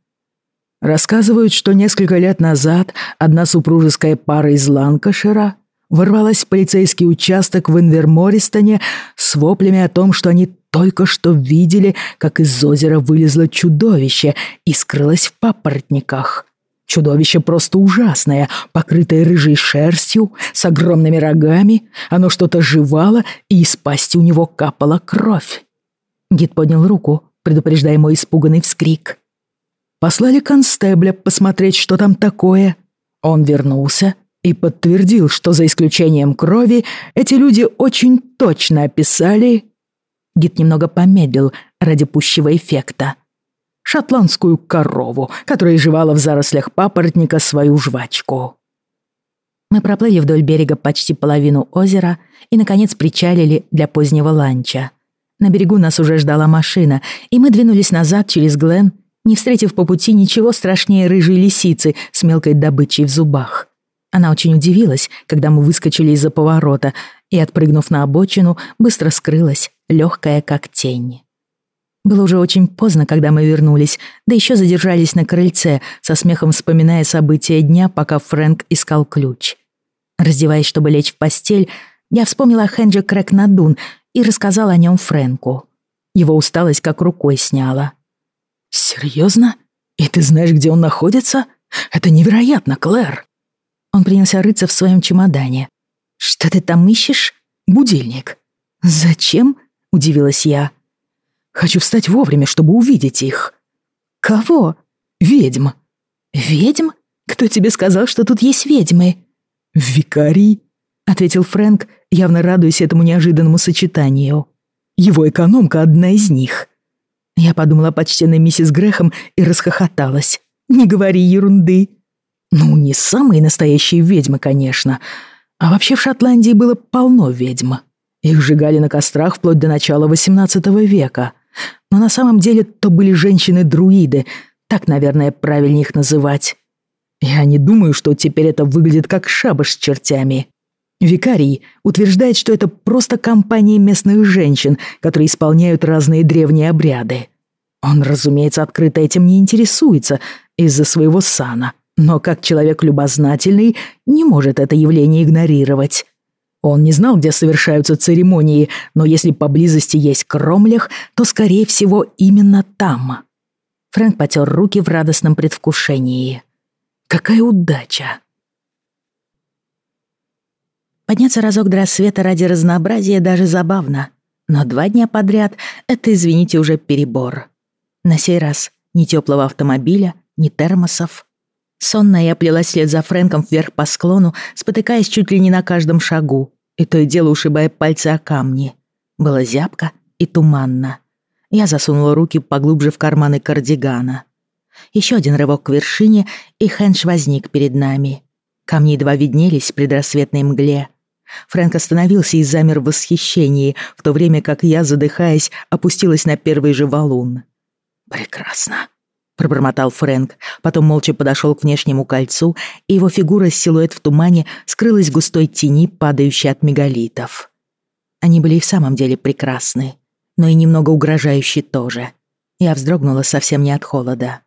Рассказывают, что несколько лет назад одна супружеская пара из Ланкашира ворвалась в полицейский участок в Инвермористоне с воплями о том, что они только что видели, как из озера вылезло чудовище и скрылось в папоротниках. Чудовище просто ужасное, покрытое рыжей шерстью, с огромными рогами. Оно что-то жевало, и из пасти у него капала кровь. Гид поднял руку, предупреждая мой испуганный вскрик. Послали констебля посмотреть, что там такое. Он вернулся и подтвердил, что за исключением крови эти люди очень точно описали... Гид немного помедлил ради пущего эффекта. Шотландскую корову, которая жевала в зарослях папоротника свою жвачку. Мы проплыли вдоль берега почти половину озера и, наконец, причалили для позднего ланча. На берегу нас уже ждала машина, и мы двинулись назад через Глен, не встретив по пути ничего страшнее рыжей лисицы с мелкой добычей в зубах. Она очень удивилась, когда мы выскочили из-за поворота, и, отпрыгнув на обочину, быстро скрылась, легкая как тень. Было уже очень поздно, когда мы вернулись, да еще задержались на крыльце, со смехом вспоминая события дня, пока Фрэнк искал ключ. Раздеваясь, чтобы лечь в постель, я вспомнила о Хенджи Крэкнадун и рассказала о нем Фрэнку. Его усталость как рукой сняла. «Серьезно? И ты знаешь, где он находится? Это невероятно, Клэр!» Он принялся рыться в своем чемодане. «Что ты там ищешь?» «Будильник». «Зачем?» — удивилась я. Хочу встать вовремя, чтобы увидеть их». «Кого?» «Ведьм». «Ведьм? Кто тебе сказал, что тут есть ведьмы?» «Викарий», — ответил Фрэнк, явно радуясь этому неожиданному сочетанию. «Его экономка одна из них». Я подумала о почтенной миссис Грехом и расхохоталась. «Не говори ерунды». «Ну, не самые настоящие ведьмы, конечно. А вообще в Шотландии было полно ведьм. Их сжигали на кострах вплоть до начала XVIII века. Но на самом деле то были женщины-друиды, так, наверное, правильнее их называть. Я не думаю, что теперь это выглядит как шабаш с чертями. Викарий утверждает, что это просто компания местных женщин, которые исполняют разные древние обряды. Он, разумеется, открыто этим не интересуется из-за своего сана, но как человек любознательный не может это явление игнорировать. Он не знал, где совершаются церемонии, но если поблизости есть Кромлях, то, скорее всего, именно там. Фрэнк потер руки в радостном предвкушении. Какая удача! Подняться разок до рассвета ради разнообразия даже забавно. Но два дня подряд — это, извините, уже перебор. На сей раз ни теплого автомобиля, ни термосов. Сонная я плелась вслед за Фрэнком вверх по склону, спотыкаясь чуть ли не на каждом шагу, и то и дело ушибая пальцы о камни. Было зябко и туманно. Я засунула руки поглубже в карманы кардигана. Еще один рывок к вершине, и Хэнш возник перед нами. Камни едва виднелись в предрассветной мгле. Фрэнк остановился и замер в восхищении, в то время как я, задыхаясь, опустилась на первый же валун. «Прекрасно», пробормотал Фрэнк, потом молча подошел к внешнему кольцу, и его фигура силуэт в тумане скрылась в густой тени, падающей от мегалитов. Они были и в самом деле прекрасны, но и немного угрожающие тоже. Я вздрогнула совсем не от холода.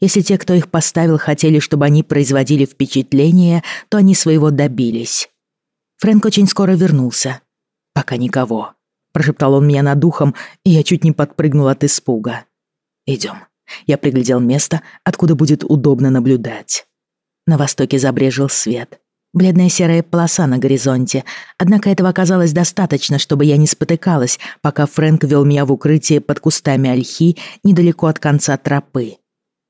Если те, кто их поставил, хотели, чтобы они производили впечатление, то они своего добились. Фрэнк очень скоро вернулся. «Пока никого», — прошептал он меня над ухом, и я чуть не подпрыгнул от испуга. «Идем». Я приглядел место, откуда будет удобно наблюдать. На востоке забрежил свет. Бледная серая полоса на горизонте. Однако этого оказалось достаточно, чтобы я не спотыкалась, пока Фрэнк вел меня в укрытие под кустами ольхи недалеко от конца тропы.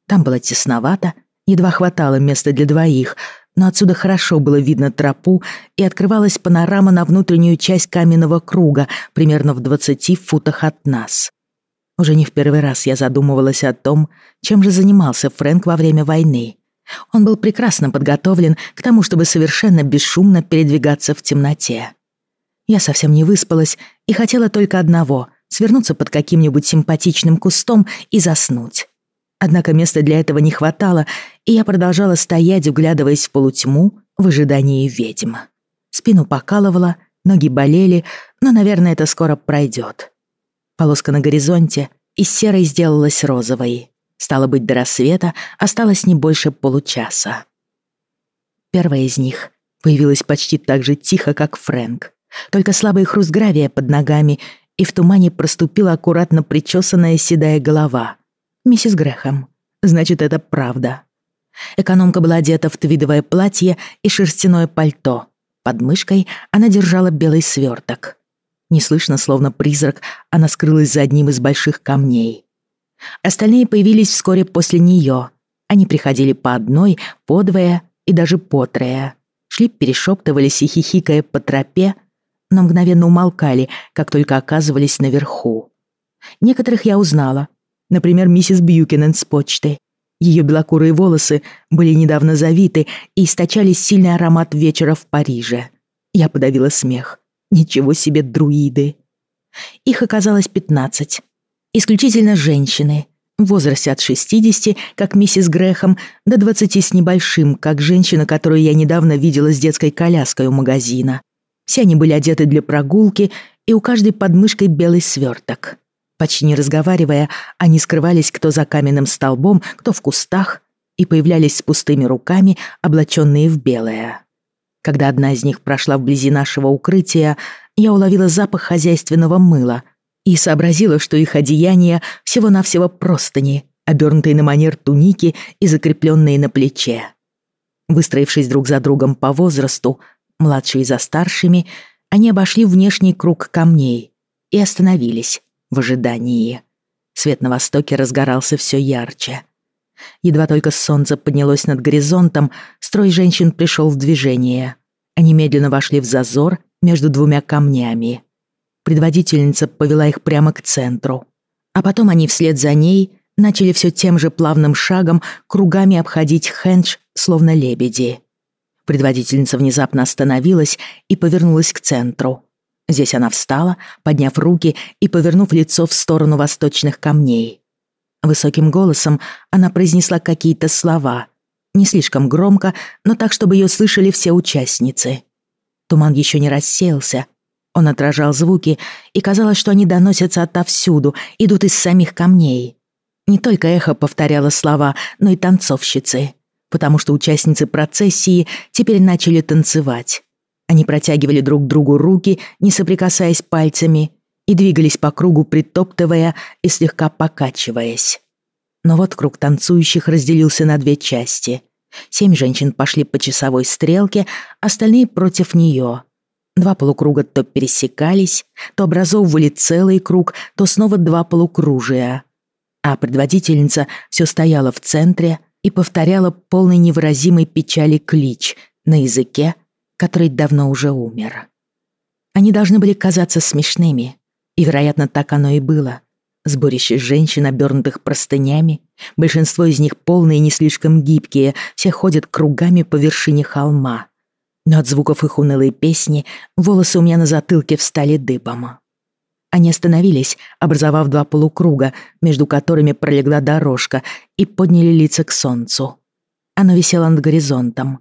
Там было тесновато, едва хватало места для двоих, но отсюда хорошо было видно тропу и открывалась панорама на внутреннюю часть каменного круга, примерно в двадцати футах от нас. Уже не в первый раз я задумывалась о том, чем же занимался Фрэнк во время войны. Он был прекрасно подготовлен к тому, чтобы совершенно бесшумно передвигаться в темноте. Я совсем не выспалась и хотела только одного — свернуться под каким-нибудь симпатичным кустом и заснуть. Однако места для этого не хватало, и я продолжала стоять, углядываясь в полутьму в ожидании ведьм. Спину покалывала, ноги болели, но, наверное, это скоро пройдет. Полоска на горизонте из серой сделалась розовой. Стало быть, до рассвета осталось не больше получаса. Первая из них появилась почти так же тихо, как Фрэнк. Только слабый хруст гравия под ногами, и в тумане проступила аккуратно причесанная седая голова. Миссис Грэхэм. Значит, это правда. Экономка была одета в твидовое платье и шерстяное пальто. Под мышкой она держала белый сверток. Неслышно, словно призрак, она скрылась за одним из больших камней. Остальные появились вскоре после нее. Они приходили по одной, по двое и даже по трое. Шли, перешептывались и хихикая по тропе, но мгновенно умолкали, как только оказывались наверху. Некоторых я узнала. Например, миссис Бьюкинен с почты. Ее белокурые волосы были недавно завиты и источали сильный аромат вечера в Париже. Я подавила смех. Ничего себе друиды. Их оказалось пятнадцать. Исключительно женщины. В возрасте от 60, как миссис Грэхэм, до 20 с небольшим, как женщина, которую я недавно видела с детской коляской у магазина. Все они были одеты для прогулки, и у каждой под мышкой белый сверток. Почти не разговаривая, они скрывались кто за каменным столбом, кто в кустах, и появлялись с пустыми руками, облаченные в белое. Когда одна из них прошла вблизи нашего укрытия, я уловила запах хозяйственного мыла и сообразила, что их одеяния всего-навсего простыни, обернутые на манер туники и закрепленные на плече. Выстроившись друг за другом по возрасту, младшие за старшими, они обошли внешний круг камней и остановились, в ожидании. Свет на востоке разгорался все ярче. Едва только солнце поднялось над горизонтом, строй женщин пришел в движение. Они медленно вошли в зазор между двумя камнями. Предводительница повела их прямо к центру. А потом они вслед за ней начали все тем же плавным шагом кругами обходить Хэндж, словно лебеди. Предводительница внезапно остановилась и повернулась к центру. Здесь она встала, подняв руки и повернув лицо в сторону восточных камней. Высоким голосом она произнесла какие-то слова. Не слишком громко, но так, чтобы ее слышали все участницы. Туман еще не рассеялся. Он отражал звуки, и казалось, что они доносятся отовсюду, идут из самих камней. Не только эхо повторяло слова, но и танцовщицы, потому что участницы процессии теперь начали танцевать. Они протягивали друг другу руки, не соприкасаясь пальцами, и двигались по кругу, притоптывая и слегка покачиваясь. Но вот круг танцующих разделился на две части. Семь женщин пошли по часовой стрелке, остальные против нее. Два полукруга то пересекались, то образовывали целый круг, то снова два полукружия. А предводительница все стояла в центре и повторяла полный невыразимой печали клич на языке, который давно уже умер. Они должны были казаться смешными, и, вероятно, так оно и было. Сборище женщин, обернутых простынями, большинство из них полные и не слишком гибкие, все ходят кругами по вершине холма. Но от звуков их унылой песни волосы у меня на затылке встали дыбом. Они остановились, образовав два полукруга, между которыми пролегла дорожка, и подняли лица к солнцу. Оно висело над горизонтом,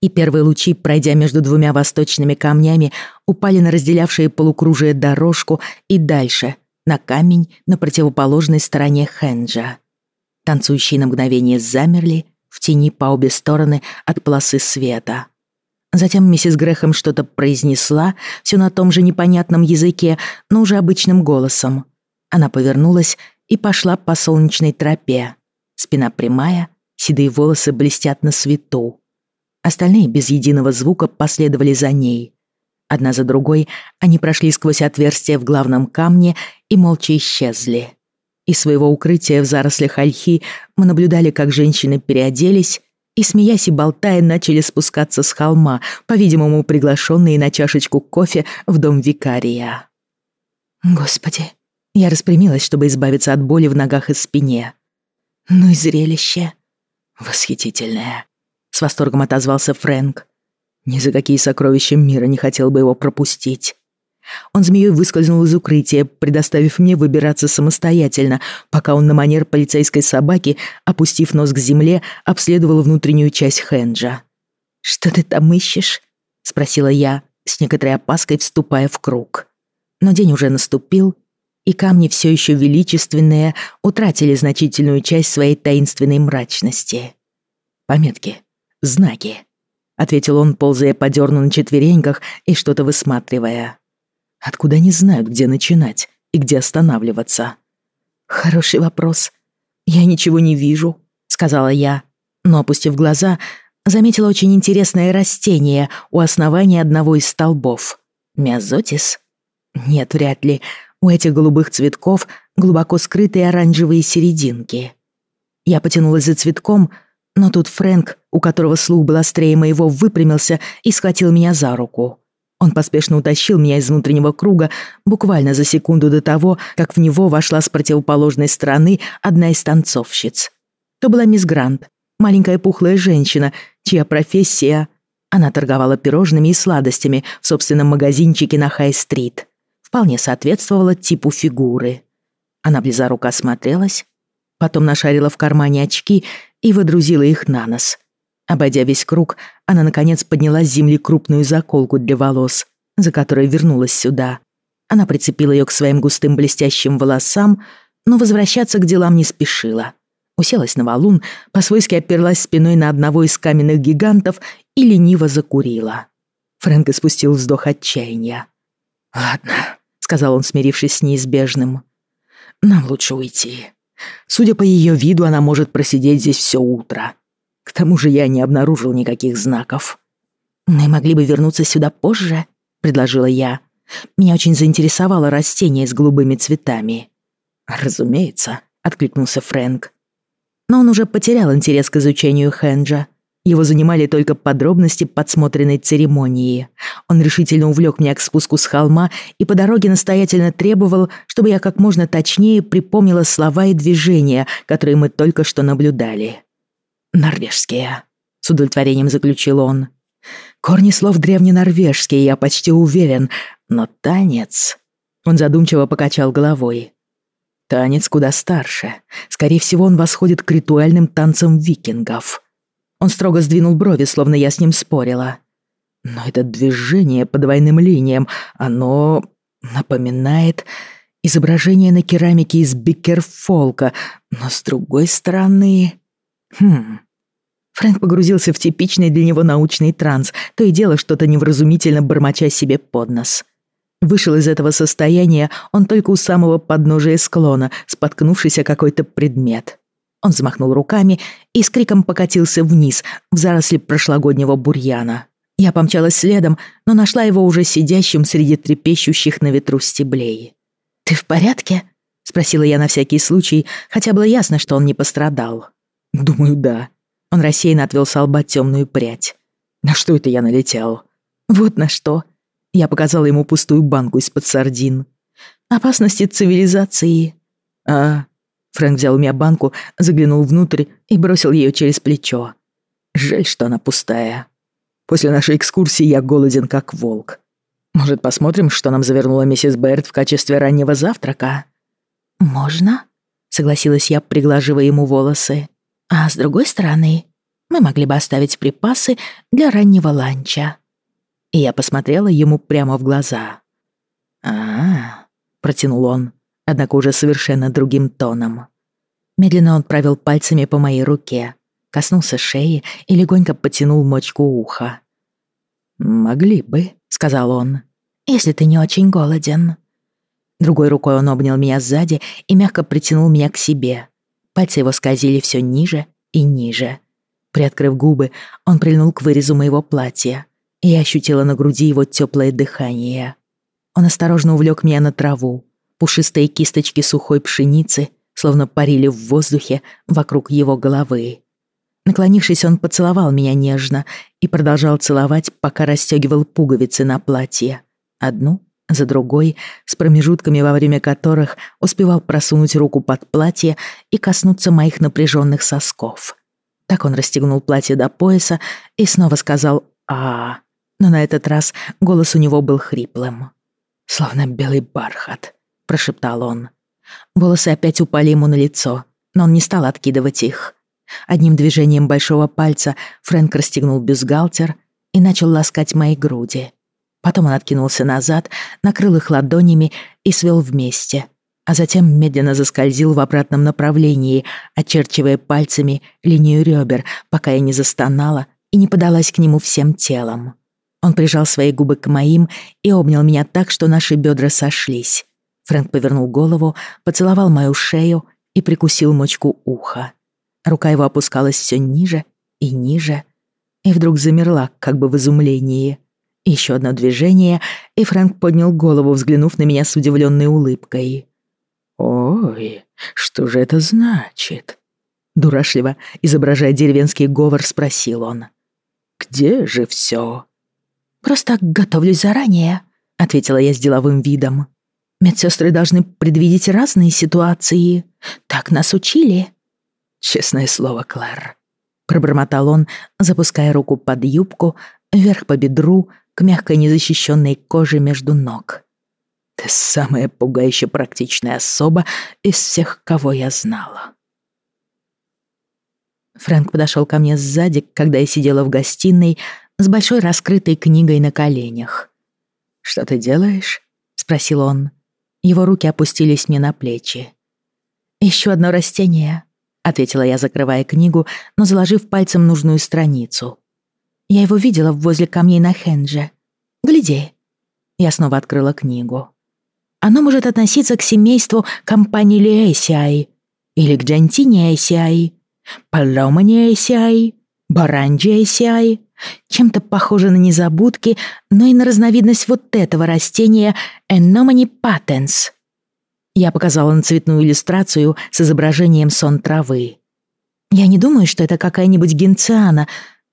и первые лучи, пройдя между двумя восточными камнями, упали на разделявшие полукружие дорожку и дальше, на камень на противоположной стороне Хенджа. Танцующие на мгновение замерли в тени по обе стороны от полосы света. Затем миссис Грэхэм что-то произнесла, все на том же непонятном языке, но уже обычным голосом. Она повернулась и пошла по солнечной тропе. Спина прямая, седые волосы блестят на свету. Остальные без единого звука последовали за ней. Одна за другой они прошли сквозь отверстие в главном камне и молча исчезли. Из своего укрытия в зарослях ольхи мы наблюдали, как женщины переоделись и, смеясь и болтая, начали спускаться с холма, по-видимому, приглашенные на чашечку кофе в дом викария. Господи, я распрямилась, чтобы избавиться от боли в ногах и спине. Ну и зрелище. Восхитительное. С восторгом отозвался Фрэнк. Ни за какие сокровища мира не хотел бы его пропустить. Он змеей выскользнул из укрытия, предоставив мне выбираться самостоятельно, пока он на манер полицейской собаки, опустив нос к земле, обследовал внутреннюю часть Хенджа. «Что ты там ищешь?» — спросила я, с некоторой опаской вступая в круг. Но день уже наступил, и камни все еще величественные утратили значительную часть своей таинственной мрачности. «Пометки. Знаки», — ответил он, ползая по дерну на четвереньках и что-то высматривая. «Откуда не знают, где начинать и где останавливаться?» «Хороший вопрос. Я ничего не вижу», — сказала я, но, опустив глаза, заметила очень интересное растение у основания одного из столбов. Миозотис? Нет, вряд ли. У этих голубых цветков глубоко скрытые оранжевые серединки. Я потянулась за цветком, но тут Фрэнк, у которого слух был острее моего, выпрямился и схватил меня за руку. Он поспешно утащил меня из внутреннего круга буквально за секунду до того, как в него вошла с противоположной стороны одна из танцовщиц. То была мисс Грант, маленькая пухлая женщина, чья профессия... Она торговала пирожными и сладостями в собственном магазинчике на Хай-стрит. Вполне соответствовала типу фигуры. Она близоруко осмотрелась, потом нашарила в кармане очки и выдрузила их на нос. Обойдя весь круг, она, наконец, подняла с земли крупную заколку для волос, за которой вернулась сюда. Она прицепила ее к своим густым блестящим волосам, но возвращаться к делам не спешила уселась на валун, по-свойски оперлась спиной на одного из каменных гигантов и лениво закурила. Фрэнк испустил вздох отчаяния. «Ладно», — сказал он, смирившись с неизбежным. «Нам лучше уйти. Судя по ее виду, она может просидеть здесь все утро. К тому же я не обнаружил никаких знаков». «Мы могли бы вернуться сюда позже», — предложила я. «Меня очень заинтересовало растение с голубыми цветами». «Разумеется», — откликнулся Фрэнк но он уже потерял интерес к изучению Хенджа. Его занимали только подробности подсмотренной церемонии. Он решительно увлек меня к спуску с холма и по дороге настоятельно требовал, чтобы я как можно точнее припомнила слова и движения, которые мы только что наблюдали. «Норвежские», — с удовлетворением заключил он. «Корни слов древненорвежские, я почти уверен, но танец...» Он задумчиво покачал головой. Танец куда старше. Скорее всего, он восходит к ритуальным танцам викингов. Он строго сдвинул брови, словно я с ним спорила. Но это движение по двойным линиям, оно напоминает изображение на керамике из бикерфолка, но с другой стороны... Хм... Фрэнк погрузился в типичный для него научный транс, то и дело что-то невразумительно бормоча себе под нос. Вышел из этого состояния он только у самого подножия склона, споткнувшись о какой-то предмет. Он взмахнул руками и с криком покатился вниз, в заросли прошлогоднего бурьяна. Я помчалась следом, но нашла его уже сидящим среди трепещущих на ветру стеблей. «Ты в порядке?» — спросила я на всякий случай, хотя было ясно, что он не пострадал. «Думаю, да». Он рассеянно отвел с лба темную прядь. «На что это я налетел?» «Вот на что», я показала ему пустую банку из-под сардин. «Опасности цивилизации». «А...» Фрэнк взял у меня банку, заглянул внутрь и бросил ее через плечо. «Жаль, что она пустая. После нашей экскурсии я голоден, как волк. Может, посмотрим, что нам завернула миссис Бэрд в качестве раннего завтрака?» «Можно?» — согласилась я, приглаживая ему волосы. «А с другой стороны, мы могли бы оставить припасы для раннего ланча» и я посмотрела ему прямо в глаза. а, протянул он, однако уже совершенно другим тоном. Медленно он провел пальцами по моей руке, коснулся шеи и легонько потянул мочку уха. «Могли бы», — сказал он, — «если ты не очень голоден». Другой рукой он обнял меня сзади и мягко притянул меня к себе. Пальцы его скользили все ниже и ниже. Приоткрыв губы, он прильнул к вырезу моего платья. Я ощутила на груди его теплое дыхание. Он осторожно увлек меня на траву. Пушистые кисточки сухой пшеницы словно парили в воздухе вокруг его головы. Наклонившись, он поцеловал меня нежно и продолжал целовать, пока расстегивал пуговицы на платье. Одну за другой, с промежутками, во время которых успевал просунуть руку под платье и коснуться моих напряженных сосков. Так он расстегнул платье до пояса и снова сказал «А-а-а» но на этот раз голос у него был хриплым. «Словно белый бархат», — прошептал он. Волосы опять упали ему на лицо, но он не стал откидывать их. Одним движением большого пальца Фрэнк расстегнул бюстгальтер и начал ласкать мои груди. Потом он откинулся назад, накрыл их ладонями и свел вместе. а затем медленно заскользил в обратном направлении, очерчивая пальцами линию ребер, пока я не застонала и не подалась к нему всем телом. Он прижал свои губы к моим и обнял меня так, что наши бедра сошлись. Фрэнк повернул голову, поцеловал мою шею и прикусил мочку уха. Рука его опускалась все ниже и ниже, и вдруг замерла, как бы в изумлении. Еще одно движение, и Фрэнк поднял голову, взглянув на меня с удивленной улыбкой. «Ой, что же это значит?» Дурашливо, изображая деревенский говор, спросил он. «Где же все?» «Просто готовлюсь заранее», — ответила я с деловым видом. «Медсестры должны предвидеть разные ситуации. Так нас учили». «Честное слово, Клэр», — пробормотал он, запуская руку под юбку, вверх по бедру, к мягкой незащищенной коже между ног. «Ты самая пугающе практичная особа из всех, кого я знала». Фрэнк подошел ко мне сзади, когда я сидела в гостиной, с большой раскрытой книгой на коленях. «Что ты делаешь?» — спросил он. Его руки опустились мне на плечи. «Ищу одно растение», — ответила я, закрывая книгу, но заложив пальцем нужную страницу. «Я его видела возле камней на Хендже. Гляди». Я снова открыла книгу. «Оно может относиться к семейству компании Лиэсиай или к Джантине Эсиай, Паломане Эсиай, Баранджи Эсиай, чем-то похоже на незабудки, но и на разновидность вот этого растения Enomani patens. Я показала на цветную иллюстрацию с изображением сон травы. Я не думаю, что это какая-нибудь генциана.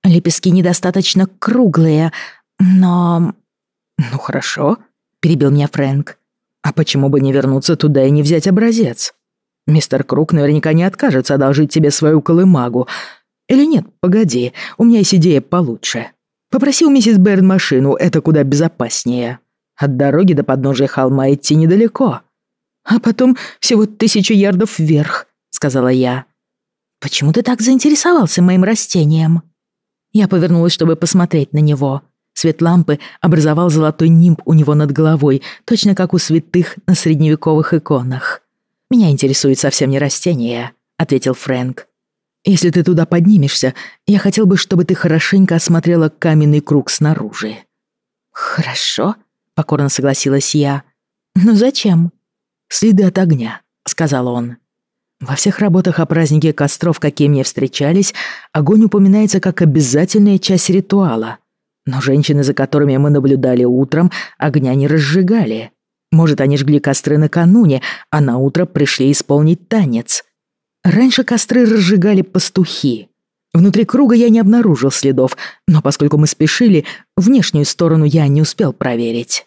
Лепестки недостаточно круглые, но... «Ну хорошо», — перебил меня Фрэнк. «А почему бы не вернуться туда и не взять образец? Мистер Круг наверняка не откажется одолжить тебе свою колымагу, или нет, погоди, у меня есть идея получше. Попроси у миссис Берн машину, это куда безопаснее. От дороги до подножия холма идти недалеко. А потом всего тысячу ярдов вверх, сказала я. Почему ты так заинтересовался моим растением? Я повернулась, чтобы посмотреть на него. Свет лампы образовал золотой нимб у него над головой, точно как у святых на средневековых иконах. «Меня интересует совсем не растение», — ответил Фрэнк. Если ты туда поднимешься, я хотел бы, чтобы ты хорошенько осмотрела каменный круг снаружи». «Хорошо», — покорно согласилась я. «Но зачем?» «Следы от огня», — сказал он. «Во всех работах о празднике костров, какие мне встречались, огонь упоминается как обязательная часть ритуала. Но женщины, за которыми мы наблюдали утром, огня не разжигали. Может, они жгли костры накануне, а на утро пришли исполнить танец. Раньше костры разжигали пастухи. Внутри круга я не обнаружил следов, но поскольку мы спешили, внешнюю сторону я не успел проверить.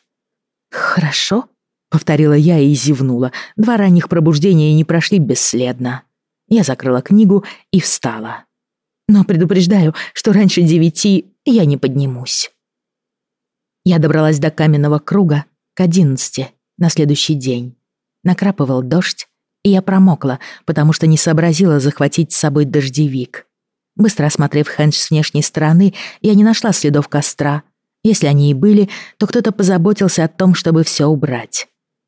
«Хорошо», — повторила я и зевнула. Два ранних пробуждения не прошли бесследно. Я закрыла книгу и встала. Но предупреждаю, что раньше девяти я не поднимусь. Я добралась до каменного круга к одиннадцати на следующий день. Накрапывал дождь, и я промокла, потому что не сообразила захватить с собой дождевик. Быстро осмотрев Хэндж с внешней стороны, я не нашла следов костра. Если они и были, то кто-то позаботился о том, чтобы все убрать.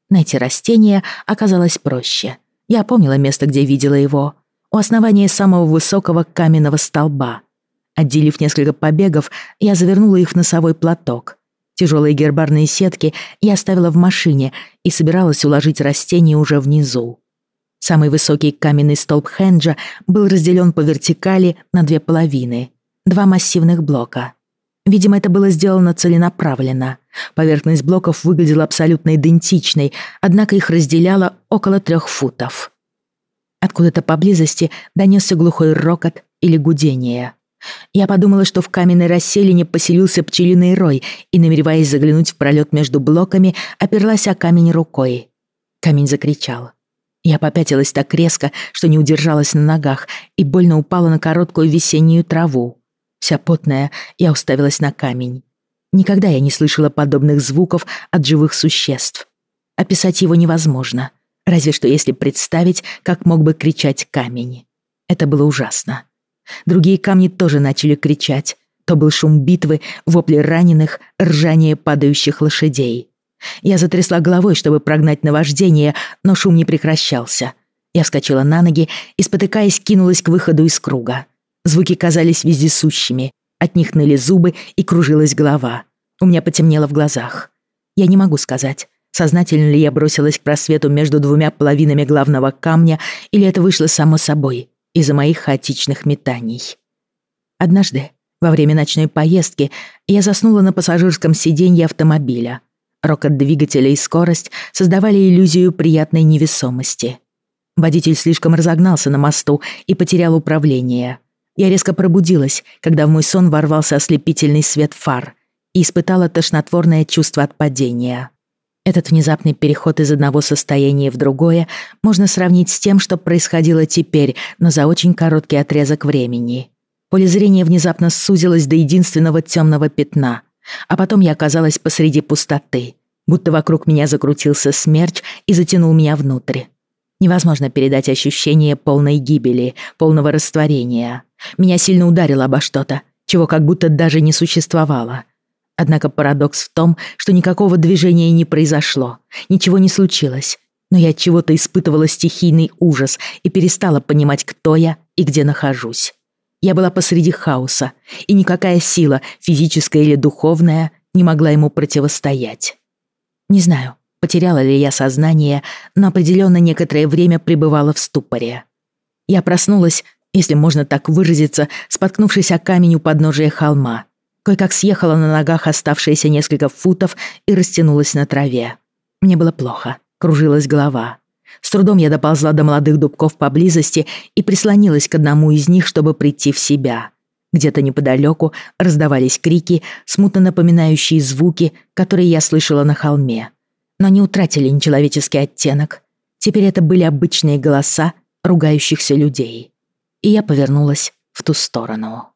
Найти растение оказалось проще. Я помнила место, где видела его. У основания самого высокого каменного столба. Отделив несколько побегов, я завернула их в носовой платок. Тяжелые гербарные сетки я оставила в машине и собиралась уложить растение уже внизу. Самый высокий каменный столб Хенджа был разделен по вертикали на две половины. Два массивных блока. Видимо, это было сделано целенаправленно. Поверхность блоков выглядела абсолютно идентичной, однако их разделяло около трех футов. Откуда-то поблизости донесся глухой рокот или гудение. Я подумала, что в каменной расселине поселился пчелиный рой и, намереваясь заглянуть в пролет между блоками, оперлась о камень рукой. Камень закричал. Я попятилась так резко, что не удержалась на ногах и больно упала на короткую весеннюю траву. Вся потная, я уставилась на камень. Никогда я не слышала подобных звуков от живых существ. Описать его невозможно, разве что если представить, как мог бы кричать камень. Это было ужасно. Другие камни тоже начали кричать. То был шум битвы, вопли раненых, ржание падающих лошадей. Я затрясла головой, чтобы прогнать наваждение, но шум не прекращался. Я вскочила на ноги и, спотыкаясь, кинулась к выходу из круга. Звуки казались вездесущими. От них ныли зубы и кружилась голова. У меня потемнело в глазах. Я не могу сказать, сознательно ли я бросилась к просвету между двумя половинами главного камня, или это вышло само собой из-за моих хаотичных метаний. Однажды, во время ночной поездки, я заснула на пассажирском сиденье автомобиля. Рокот двигателя и скорость создавали иллюзию приятной невесомости. Водитель слишком разогнался на мосту и потерял управление. Я резко пробудилась, когда в мой сон ворвался ослепительный свет фар и испытала тошнотворное чувство от падения. Этот внезапный переход из одного состояния в другое можно сравнить с тем, что происходило теперь, но за очень короткий отрезок времени. Поле зрения внезапно сузилось до единственного темного пятна, а потом я оказалась посреди пустоты, будто вокруг меня закрутился смерч и затянул меня внутрь. Невозможно передать ощущение полной гибели, полного растворения. Меня сильно ударило обо что-то, чего как будто даже не существовало. Однако парадокс в том, что никакого движения не произошло, ничего не случилось. Но я от чего-то испытывала стихийный ужас и перестала понимать, кто я и где нахожусь. Я была посреди хаоса, и никакая сила, физическая или духовная, не могла ему противостоять. Не знаю, потеряла ли я сознание, но определенно некоторое время пребывала в ступоре. Я проснулась если можно так выразиться, споткнувшись о камень у подножия холма. Кое-как съехала на ногах оставшиеся несколько футов и растянулась на траве. Мне было плохо, кружилась голова. С трудом я доползла до молодых дубков поблизости и прислонилась к одному из них, чтобы прийти в себя. Где-то неподалеку раздавались крики, смутно напоминающие звуки, которые я слышала на холме. Но не утратили нечеловеческий оттенок. Теперь это были обычные голоса ругающихся людей и я повернулась в ту сторону.